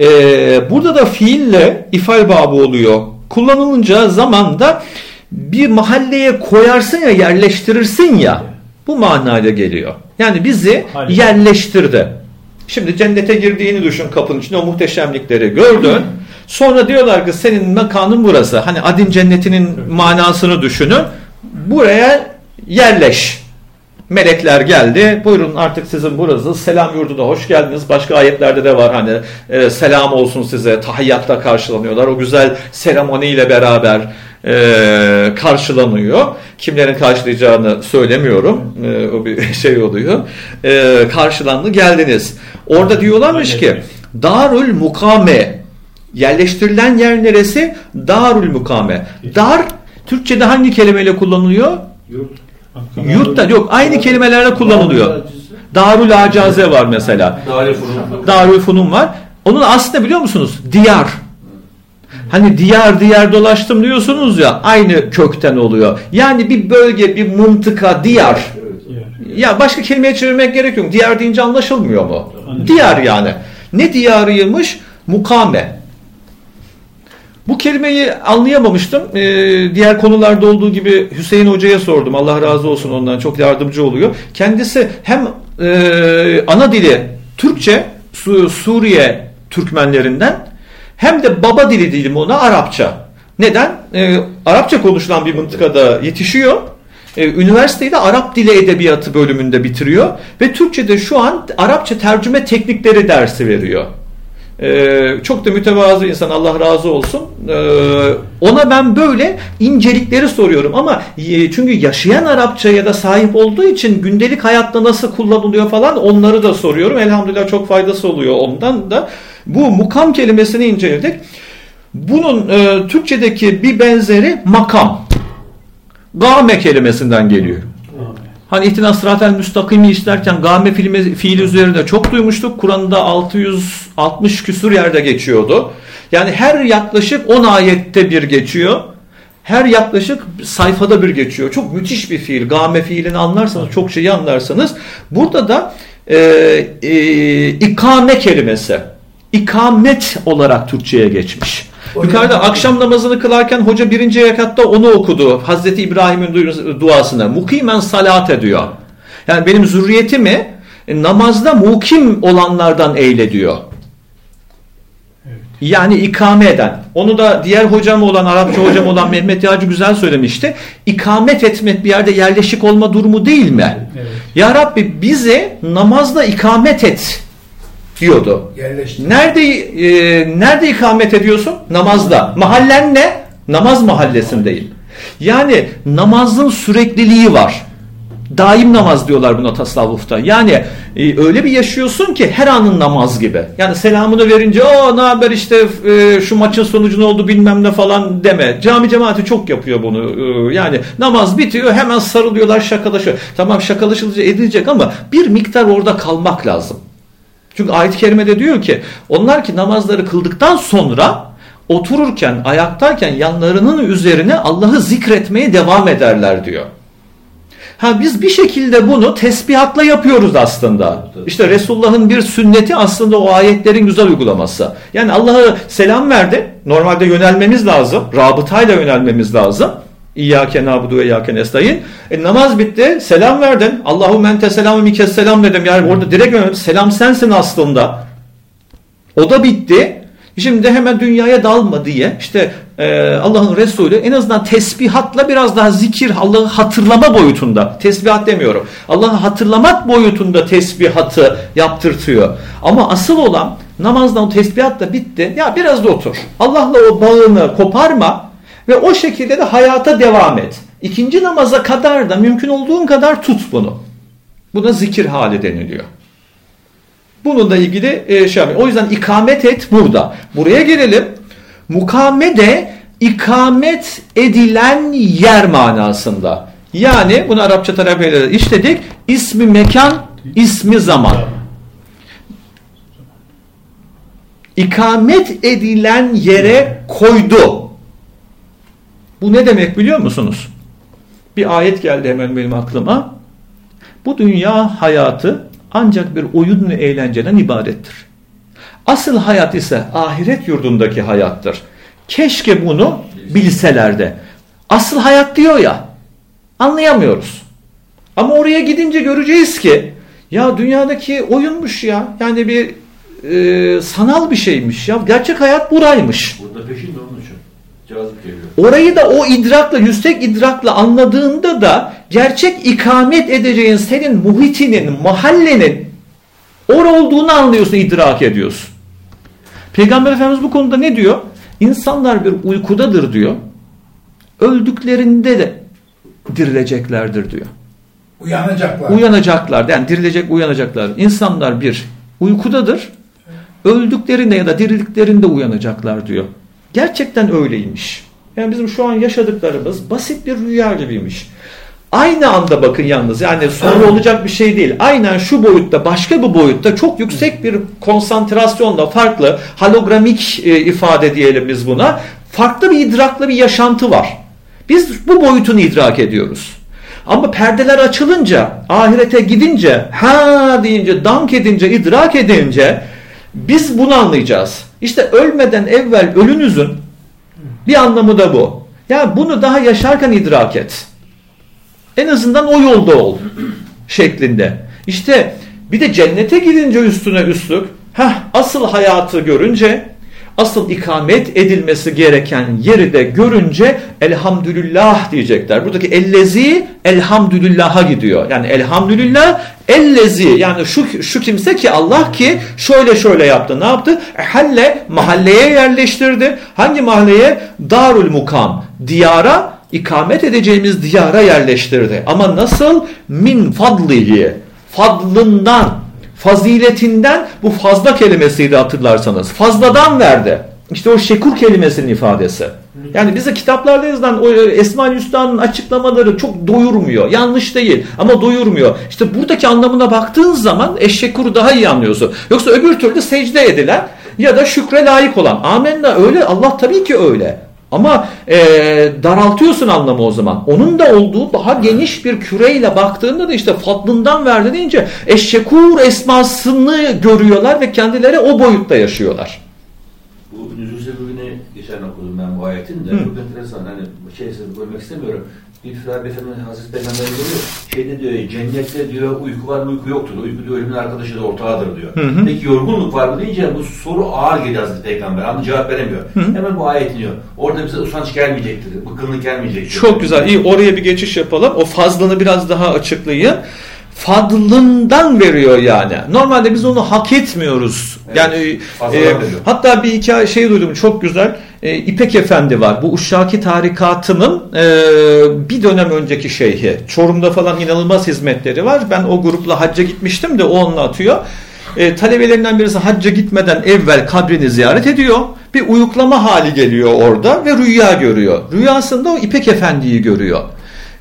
Ee, burada da fiille ifal babı oluyor. Kullanılınca zamanda bir mahalleye koyarsın ya yerleştirirsin ya bu manada geliyor. Yani bizi yerleştirdi. Şimdi cennete girdiğini düşün kapının içinde o muhteşemlikleri gördün. Sonra diyorlar ki senin mekanın burası. Hani adin cennetinin manasını düşünün. Buraya yerleş. Melekler geldi. Buyurun artık sizin burası. Selam yurduna hoş geldiniz. Başka ayetlerde de var hani e, selam olsun size. Tahiyyatla karşılanıyorlar. O güzel seremoniyle beraber e, karşılanıyor. Kimlerin karşılayacağını söylemiyorum. E, o bir şey oluyor. E, karşılandı geldiniz. Orada diyorlarmış ki Darül Mukame yerleştirilen yer neresi? Darül Mukame. Dar Türkçe'de hangi kelimeyle kullanılıyor? Yurt. Yurt da yok. Aynı kelimelerle kullanılıyor. Darül Acaze var mesela. Darül Funun var. Onun aslında biliyor musunuz? Diyar. Hani diyar diyar dolaştım diyorsunuz ya aynı kökten oluyor. Yani bir bölge, bir mıntıka, diyar. Ya başka kelimeye çevirmek gerek yok. Diyar deyince anlaşılmıyor mu? Diyar yani. Ne diyarıymış? Mukame. Bu kelimeyi anlayamamıştım. Ee, diğer konularda olduğu gibi Hüseyin Hoca'ya sordum. Allah razı olsun ondan çok yardımcı oluyor. Kendisi hem e, ana dili Türkçe, Su Suriye Türkmenlerinden hem de baba dili diyelim ona Arapça. Neden? Ee, Arapça konuşulan bir mıntıkada yetişiyor. Ee, üniversiteyi de Arap Dili Edebiyatı bölümünde bitiriyor. Ve Türkçe'de şu an Arapça tercüme teknikleri dersi veriyor. Ee, çok da mütevazı insan Allah razı olsun. Ee, ona ben böyle incelikleri soruyorum ama e, çünkü yaşayan Arapçaya da sahip olduğu için gündelik hayatta nasıl kullanılıyor falan onları da soruyorum. Elhamdülillah çok faydası oluyor ondan da. Bu mukam kelimesini inceledik. Bunun e, Türkçedeki bir benzeri makam. Game kelimesinden geliyor. Hani ihtina sıratel müstakimi işlerken game filmi, fiili üzerinde çok duymuştuk. Kur'an'da 660 küsur yerde geçiyordu. Yani her yaklaşık 10 ayette bir geçiyor. Her yaklaşık sayfada bir geçiyor. Çok müthiş bir fiil. Game fiilini anlarsanız çok şeyi anlarsanız. Burada da e, e, ikame kelimesi. İkamet olarak Türkçe'ye geçmiş. Yukarıda akşam namazını kılarken hoca birinci rekatta onu okudu. Hazreti İbrahim'in duasını. Mukimen salat ediyor. Yani benim zürriyetimi e, namazda mukim olanlardan eyle diyor. Yani ikame eden. Onu da diğer hocam olan, Arapça hocam olan Mehmet Yağcı güzel söylemişti. İkamet etmek bir yerde yerleşik olma durumu değil mi? Evet. Ya Rabbi bize namazda ikamet et diyordu. Yerleşti. Nerede e, nerede ikamet ediyorsun? Namazda. Mahallen ne? Namaz mahallesindeyim. Yani namazın sürekliliği var. Daim namaz diyorlar buna tasavvufta. Yani e, öyle bir yaşıyorsun ki her anın namaz gibi. Yani selamını verince o ne haber işte e, şu maçın sonucu ne oldu bilmem ne falan deme. Cami cemaati çok yapıyor bunu. E, yani namaz bitiyor hemen sarılıyorlar şakalaşıyor. Tamam şakalaşılacak edilecek ama bir miktar orada kalmak lazım. Çünkü ayet-i kerimede diyor ki onlar ki namazları kıldıktan sonra otururken, ayaktayken yanlarının üzerine Allah'ı zikretmeye devam ederler diyor. Ha biz bir şekilde bunu tesbihatla yapıyoruz aslında. İşte Resulullah'ın bir sünneti aslında o ayetlerin güzel uygulaması. Yani Allah'a selam verdi. Normalde yönelmemiz lazım. Rabıtayla yönelmemiz lazım. İyyâke nâbudu ve iyyâke nestaîn. E, namaz bitti. Selam verdin. Allahu mente selamü mikes selam dedim. Yani orada direkt yöneldim. Selam sensin aslında. O da bitti. Şimdi hemen dünyaya dalma diye işte e, Allah'ın Resulü en azından tesbihatla biraz daha zikir Allah'ı hatırlama boyutunda tesbihat demiyorum. Allah'ı hatırlamak boyutunda tesbihatı yaptırtıyor. Ama asıl olan namazdan tesbihat da bitti. Ya biraz da otur. Allah'la o bağını koparma ve o şekilde de hayata devam et. İkinci namaza kadar da mümkün olduğun kadar tut bunu. Buna zikir hali deniliyor. Bununla ilgili e, şey yapayım. O yüzden ikamet et burada. Buraya gelelim. Mukame de ikamet edilen yer manasında. Yani bunu Arapça terapiyle işledik. İsmi mekan, ismi zaman. İkamet edilen yere koydu. Bu ne demek biliyor musunuz? Bir ayet geldi hemen benim aklıma. Bu dünya hayatı ancak bir oyun ve eğlenceden ibarettir. Asıl hayat ise ahiret yurdundaki hayattır. Keşke bunu bilselerdi. Asıl hayat diyor ya, anlayamıyoruz. Ama oraya gidince göreceğiz ki, ya dünyadaki oyunmuş ya, yani bir e, sanal bir şeymiş ya, gerçek hayat buraymış. Burada peşin onun için. Cazip geliyor. Orayı da o idrakla, yüksek idrakla anladığında da gerçek ikamet edeceğin senin muhitinin, mahallenin or olduğunu anlıyorsun, idrak ediyorsun. Peygamber Efendimiz bu konuda ne diyor? İnsanlar bir uykudadır diyor. Öldüklerinde de dirileceklerdir diyor. Uyanacaklar. Uyanacaklar. Yani dirilecek, uyanacaklar. İnsanlar bir uykudadır. Öldüklerinde ya da dirildiklerinde uyanacaklar diyor. Gerçekten öyleymiş. Yani bizim şu an yaşadıklarımız basit bir rüya gibiymiş. Aynı anda bakın yalnız yani sonra olacak bir şey değil. Aynen şu boyutta başka bir boyutta çok yüksek bir konsantrasyonla farklı halogramik e, ifade diyelim biz buna. Farklı bir idraklı bir yaşantı var. Biz bu boyutunu idrak ediyoruz. Ama perdeler açılınca, ahirete gidince, ha deyince, dank edince, idrak edince biz bunu anlayacağız. İşte ölmeden evvel ölünüzün bir anlamı da bu. Yani bunu daha yaşarken idrak et. En azından o yolda ol şeklinde. İşte bir de cennete gidince üstüne üstlük heh, asıl hayatı görünce asıl ikamet edilmesi gereken yeri de görünce elhamdülillah diyecekler. Buradaki ellezi elhamdülillah'a gidiyor. Yani elhamdülillah ellezi yani şu, şu kimse ki Allah ki şöyle şöyle yaptı. Ne yaptı? Halle mahalleye yerleştirdi. Hangi mahalleye? Darul mukam. Diyara ikamet edeceğimiz diyara yerleştirdi. Ama nasıl? Min fadlihi. Fadlından faziletinden bu fazla kelimesiydi hatırlarsanız. Fazladan verdi. İşte o şekur kelimesinin ifadesi. Yani bize kitaplarda yazılan o Esma-ül Hüsna'nın açıklamaları çok doyurmuyor. Yanlış değil ama doyurmuyor. İşte buradaki anlamına baktığın zaman eşşekuru daha iyi anlıyorsun. Yoksa öbür türlü secde edilen ya da şükre layık olan. Amenna öyle. Allah tabii ki öyle. Ama e, daraltıyorsun anlamı o zaman. Onun da olduğu daha geniş bir küreyle baktığında da işte fadlından verdi deyince eşşekur esmasını görüyorlar ve kendileri o boyutta yaşıyorlar. Bu nüzul sebebini geçen okudum ben bu ayetin de. Hı. Çok enteresan. Hani şey bölmek istemiyorum. Bir Firabi Efendimiz Hazreti Peygamber diyor, şeyde diyor, cennette diyor uyku var mı uyku yoktur. Uyku diyor ölümün arkadaşı da ortağıdır diyor. Hı hı. Peki yorgunluk var mı deyince bu soru ağır geliyor Hazreti Peygamber. Ama cevap veremiyor. Hı hı. Hemen bu ayet iniyor. Orada bize usanç gelmeyecektir, bıkkınlık gelmeyecektir. Çok güzel. İyi oraya bir geçiş yapalım. O fazlını biraz daha açıklayın fadlından veriyor yani. Normalde biz onu hak etmiyoruz. Evet, yani e, hatta bir hikaye şey duydum çok güzel. E, İpek Efendi var. Bu Uşşaki tarikatının e, bir dönem önceki şeyhi. Çorum'da falan inanılmaz hizmetleri var. Ben o grupla hacca gitmiştim de o anlatıyor. E, talebelerinden birisi hacca gitmeden evvel kabrini ziyaret ediyor. Bir uyuklama hali geliyor orada ve rüya görüyor. Rüyasında o İpek Efendi'yi görüyor.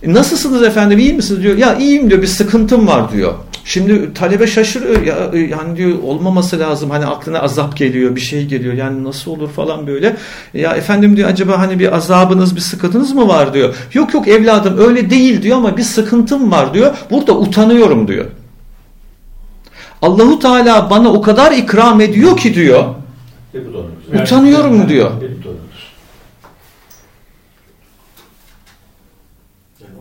Nasılsınız efendim iyi misiniz diyor. Ya iyiyim diyor bir sıkıntım var diyor. Şimdi talebe şaşırıyor ya yani diyor olmaması lazım hani aklına azap geliyor bir şey geliyor yani nasıl olur falan böyle. Ya efendim diyor acaba hani bir azabınız bir sıkıntınız mı var diyor. Yok yok evladım öyle değil diyor ama bir sıkıntım var diyor. Burada utanıyorum diyor. Allahu Teala bana o kadar ikram ediyor ki diyor. Utanıyorum diyor. o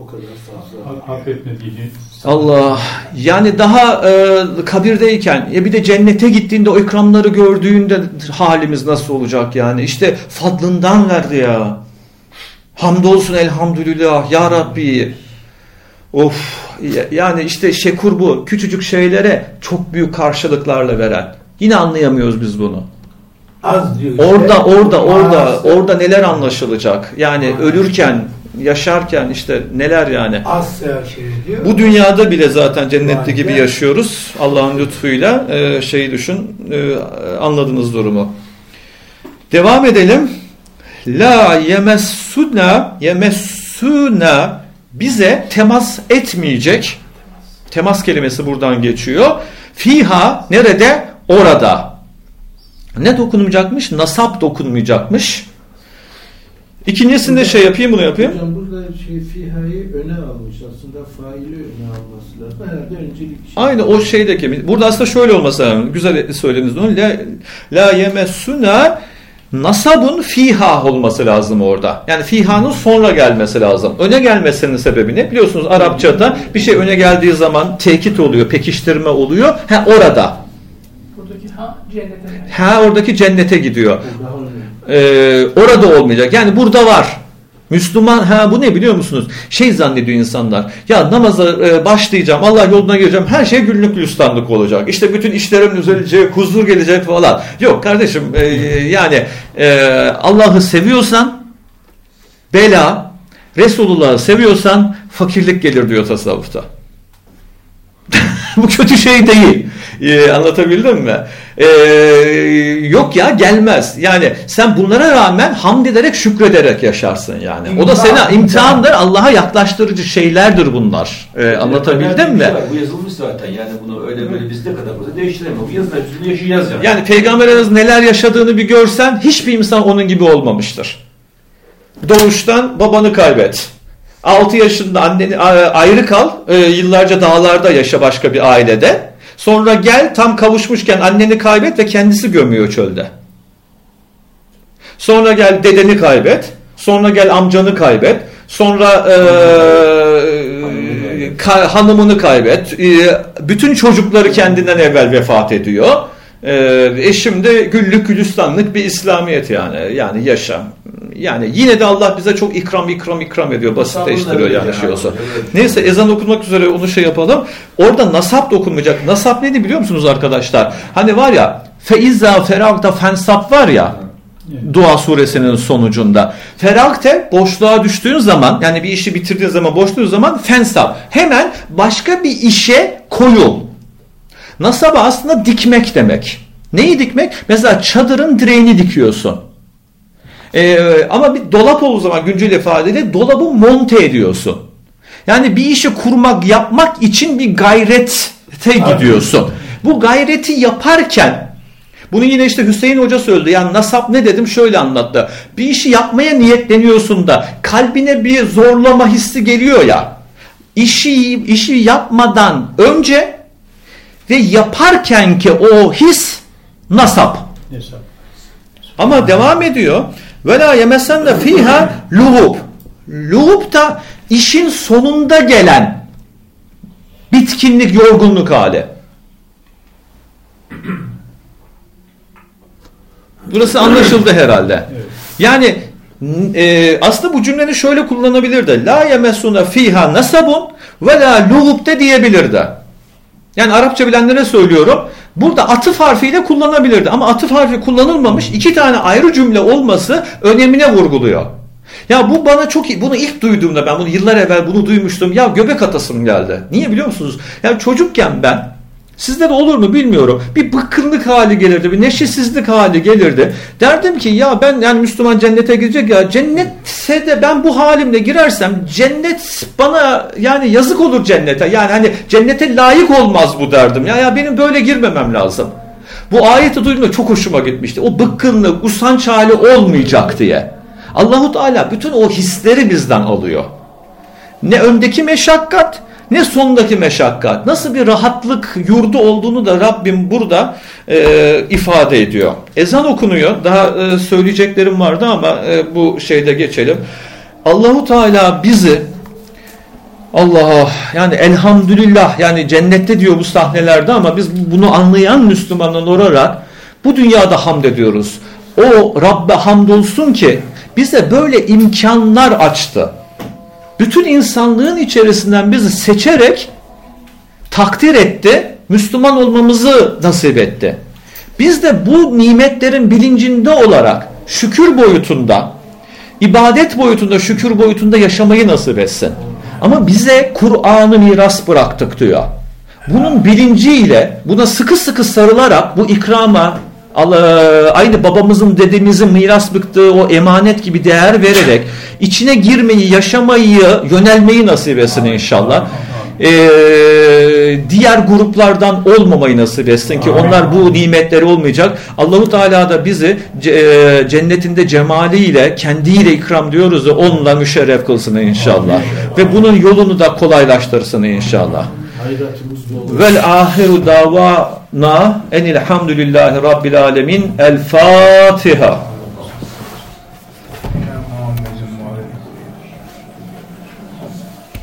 kadar fazla. Affetmediğini Allah yani daha e, kabirdeyken ya bir de cennete gittiğinde o ikramları gördüğünde halimiz nasıl olacak yani? İşte fadlından verdi ya. Hamdolsun elhamdülillah ya Rabbi. Of yani işte şekur bu. Küçücük şeylere çok büyük karşılıklarla veren. Yine anlayamıyoruz biz bunu. Az diyor. işte. orada orada orada Az, orada neler anlaşılacak? Yani ölürken yaşarken işte neler yani az şey diyor. bu dünyada bile zaten cennette gibi yaşıyoruz. Allah'ın lütfuyla e, şeyi düşün, e, anladığınız durumu. Devam edelim. La yemessuna yemessuna bize temas etmeyecek. Temas kelimesi buradan geçiyor. Fiha nerede? Orada. Ne dokunmayacakmış? Nasap dokunmayacakmış. İkincisinde şey yapayım bunu yapayım. Hocam burada şey fihayı öne almış aslında faili öne alması lazım. Herhalde öncelik şey. Aynı o şeydeki. Burada aslında şöyle olması lazım. Güzel söylediniz onu. La, la yemessuna nasabun fiha olması lazım orada. Yani fihanın sonra gelmesi lazım. Öne gelmesinin sebebi ne? Biliyorsunuz Arapçada bir şey öne geldiği zaman tekit oluyor, pekiştirme oluyor. Ha orada. Buradaki ha cennete. Ha oradaki cennete gidiyor. Bu Ee, orada olmayacak. Yani burada var. Müslüman ha bu ne biliyor musunuz? Şey zannediyor insanlar. Ya namaza e, başlayacağım, Allah yoluna gireceğim. Her şey güllük gülistanlık olacak. İşte bütün işlerim düzelecek, huzur gelecek falan. Yok kardeşim e, yani e, Allah'ı seviyorsan bela, Resulullah'ı seviyorsan fakirlik gelir diyor tasavvufta. bu kötü şey değil. Ee, anlatabildim mi? Ee, yok ya gelmez. Yani sen bunlara rağmen hamd ederek şükrederek yaşarsın yani. o da İmtihan, imtihan. imtihandır. Allah'a yaklaştırıcı şeylerdir bunlar. Ee, anlatabildim mi? şey var, Bu yazılmış zaten yani bunu öyle böyle biz ne kadar burada değiştiremiyor. Bu yazılar üstünde yaşayacağız yani. Yani Peygamber Efendimiz neler yaşadığını bir görsen hiçbir insan onun gibi olmamıştır. Doğuştan babanı kaybet. 6 yaşında anneni ayrı kal. e, yıllarca dağlarda yaşa başka bir ailede. Sonra gel tam kavuşmuşken anneni kaybet ve kendisi gömüyor çölde. Sonra gel dedeni kaybet. Sonra gel amcanı kaybet. Sonra e, ka- hanımını kaybet. E, bütün çocukları kendinden evvel vefat ediyor. E, e şimdi güllük gülistanlık bir İslamiyet yani. Yani yaşam. Yani yine de Allah bize çok ikram ikram ikram ediyor. Basitleştiriyor yani şey olsa. Neyse ezan okunmak üzere onu şey yapalım. Orada nasap da okunmayacak. Nasap neydi biliyor musunuz arkadaşlar? Hani var ya feiza feragda fensap var ya Dua suresinin sonucunda. Feragte boşluğa düştüğün zaman yani bir işi bitirdiğin zaman boşluğun zaman fensap. Hemen başka bir işe koyul. Nasaba aslında dikmek demek. Neyi dikmek? Mesela çadırın direğini dikiyorsun. Ee, ama bir dolap olduğu zaman güncel ifadeyle dolabı monte ediyorsun. Yani bir işi kurmak, yapmak için bir gayrete gidiyorsun. Bu gayreti yaparken bunu yine işte Hüseyin Hoca söyledi. Yani nasap ne dedim şöyle anlattı. Bir işi yapmaya niyetleniyorsun da kalbine bir zorlama hissi geliyor ya. İşi, işi yapmadan önce ve yaparken ki o his nasap. Ama devam ediyor. Ve la yemesen de fiha luhub. Luhub da işin sonunda gelen bitkinlik, yorgunluk hali. Burası anlaşıldı herhalde. Yani e, aslında bu cümleyi şöyle kullanabilirdi. La yemesuna fiha nasabun ve la luhub de diyebilirdi. Yani Arapça bilenlere söylüyorum. Burada atıf harfiyle kullanabilirdi. Ama atıf harfi kullanılmamış iki tane ayrı cümle olması önemine vurguluyor. Ya bu bana çok iyi. Bunu ilk duyduğumda ben bunu yıllar evvel bunu duymuştum. Ya göbek atasım geldi. Niye biliyor musunuz? Ya çocukken ben Sizde de olur mu bilmiyorum. Bir bıkkınlık hali gelirdi, bir neşesizlik hali gelirdi. Derdim ki ya ben yani Müslüman cennete girecek ya cennetse de ben bu halimle girersem cennet bana yani yazık olur cennete. Yani hani cennete layık olmaz bu derdim. Ya ya benim böyle girmemem lazım. Bu ayeti duyduğumda çok hoşuma gitmişti. O bıkkınlık, usanç hali olmayacak diye. Allahu Teala bütün o hisleri bizden alıyor. Ne öndeki meşakkat ne sondaki meşakkat. Nasıl bir rahatlık yurdu olduğunu da Rabbim burada e, ifade ediyor. Ezan okunuyor. Daha e, söyleyeceklerim vardı ama e, bu şeyde geçelim. Allahu Teala bizi Allah yani elhamdülillah yani cennette diyor bu sahnelerde ama biz bunu anlayan Müslümanlar olarak bu dünyada hamd ediyoruz. O Rabbe hamdolsun ki bize böyle imkanlar açtı. Bütün insanlığın içerisinden bizi seçerek takdir etti, Müslüman olmamızı nasip etti. Biz de bu nimetlerin bilincinde olarak şükür boyutunda, ibadet boyutunda, şükür boyutunda yaşamayı nasip etsin. Ama bize Kur'an'ı miras bıraktık diyor. Bunun bilinciyle buna sıkı sıkı sarılarak bu ikrama aynı babamızın dedemizin miras bıktığı o emanet gibi değer vererek içine girmeyi, yaşamayı, yönelmeyi nasip etsin inşallah. Ee, diğer gruplardan olmamayı nasip etsin ki onlar bu nimetleri olmayacak. Allahu Teala da bizi e, cennetinde cemaliyle kendiyle ikram diyoruz da onunla müşerref kılsın inşallah. Ve bunun yolunu da kolaylaştırsın inşallah. Vel ahiru davana enilhamdülillahi rabbil alemin. El Fatiha.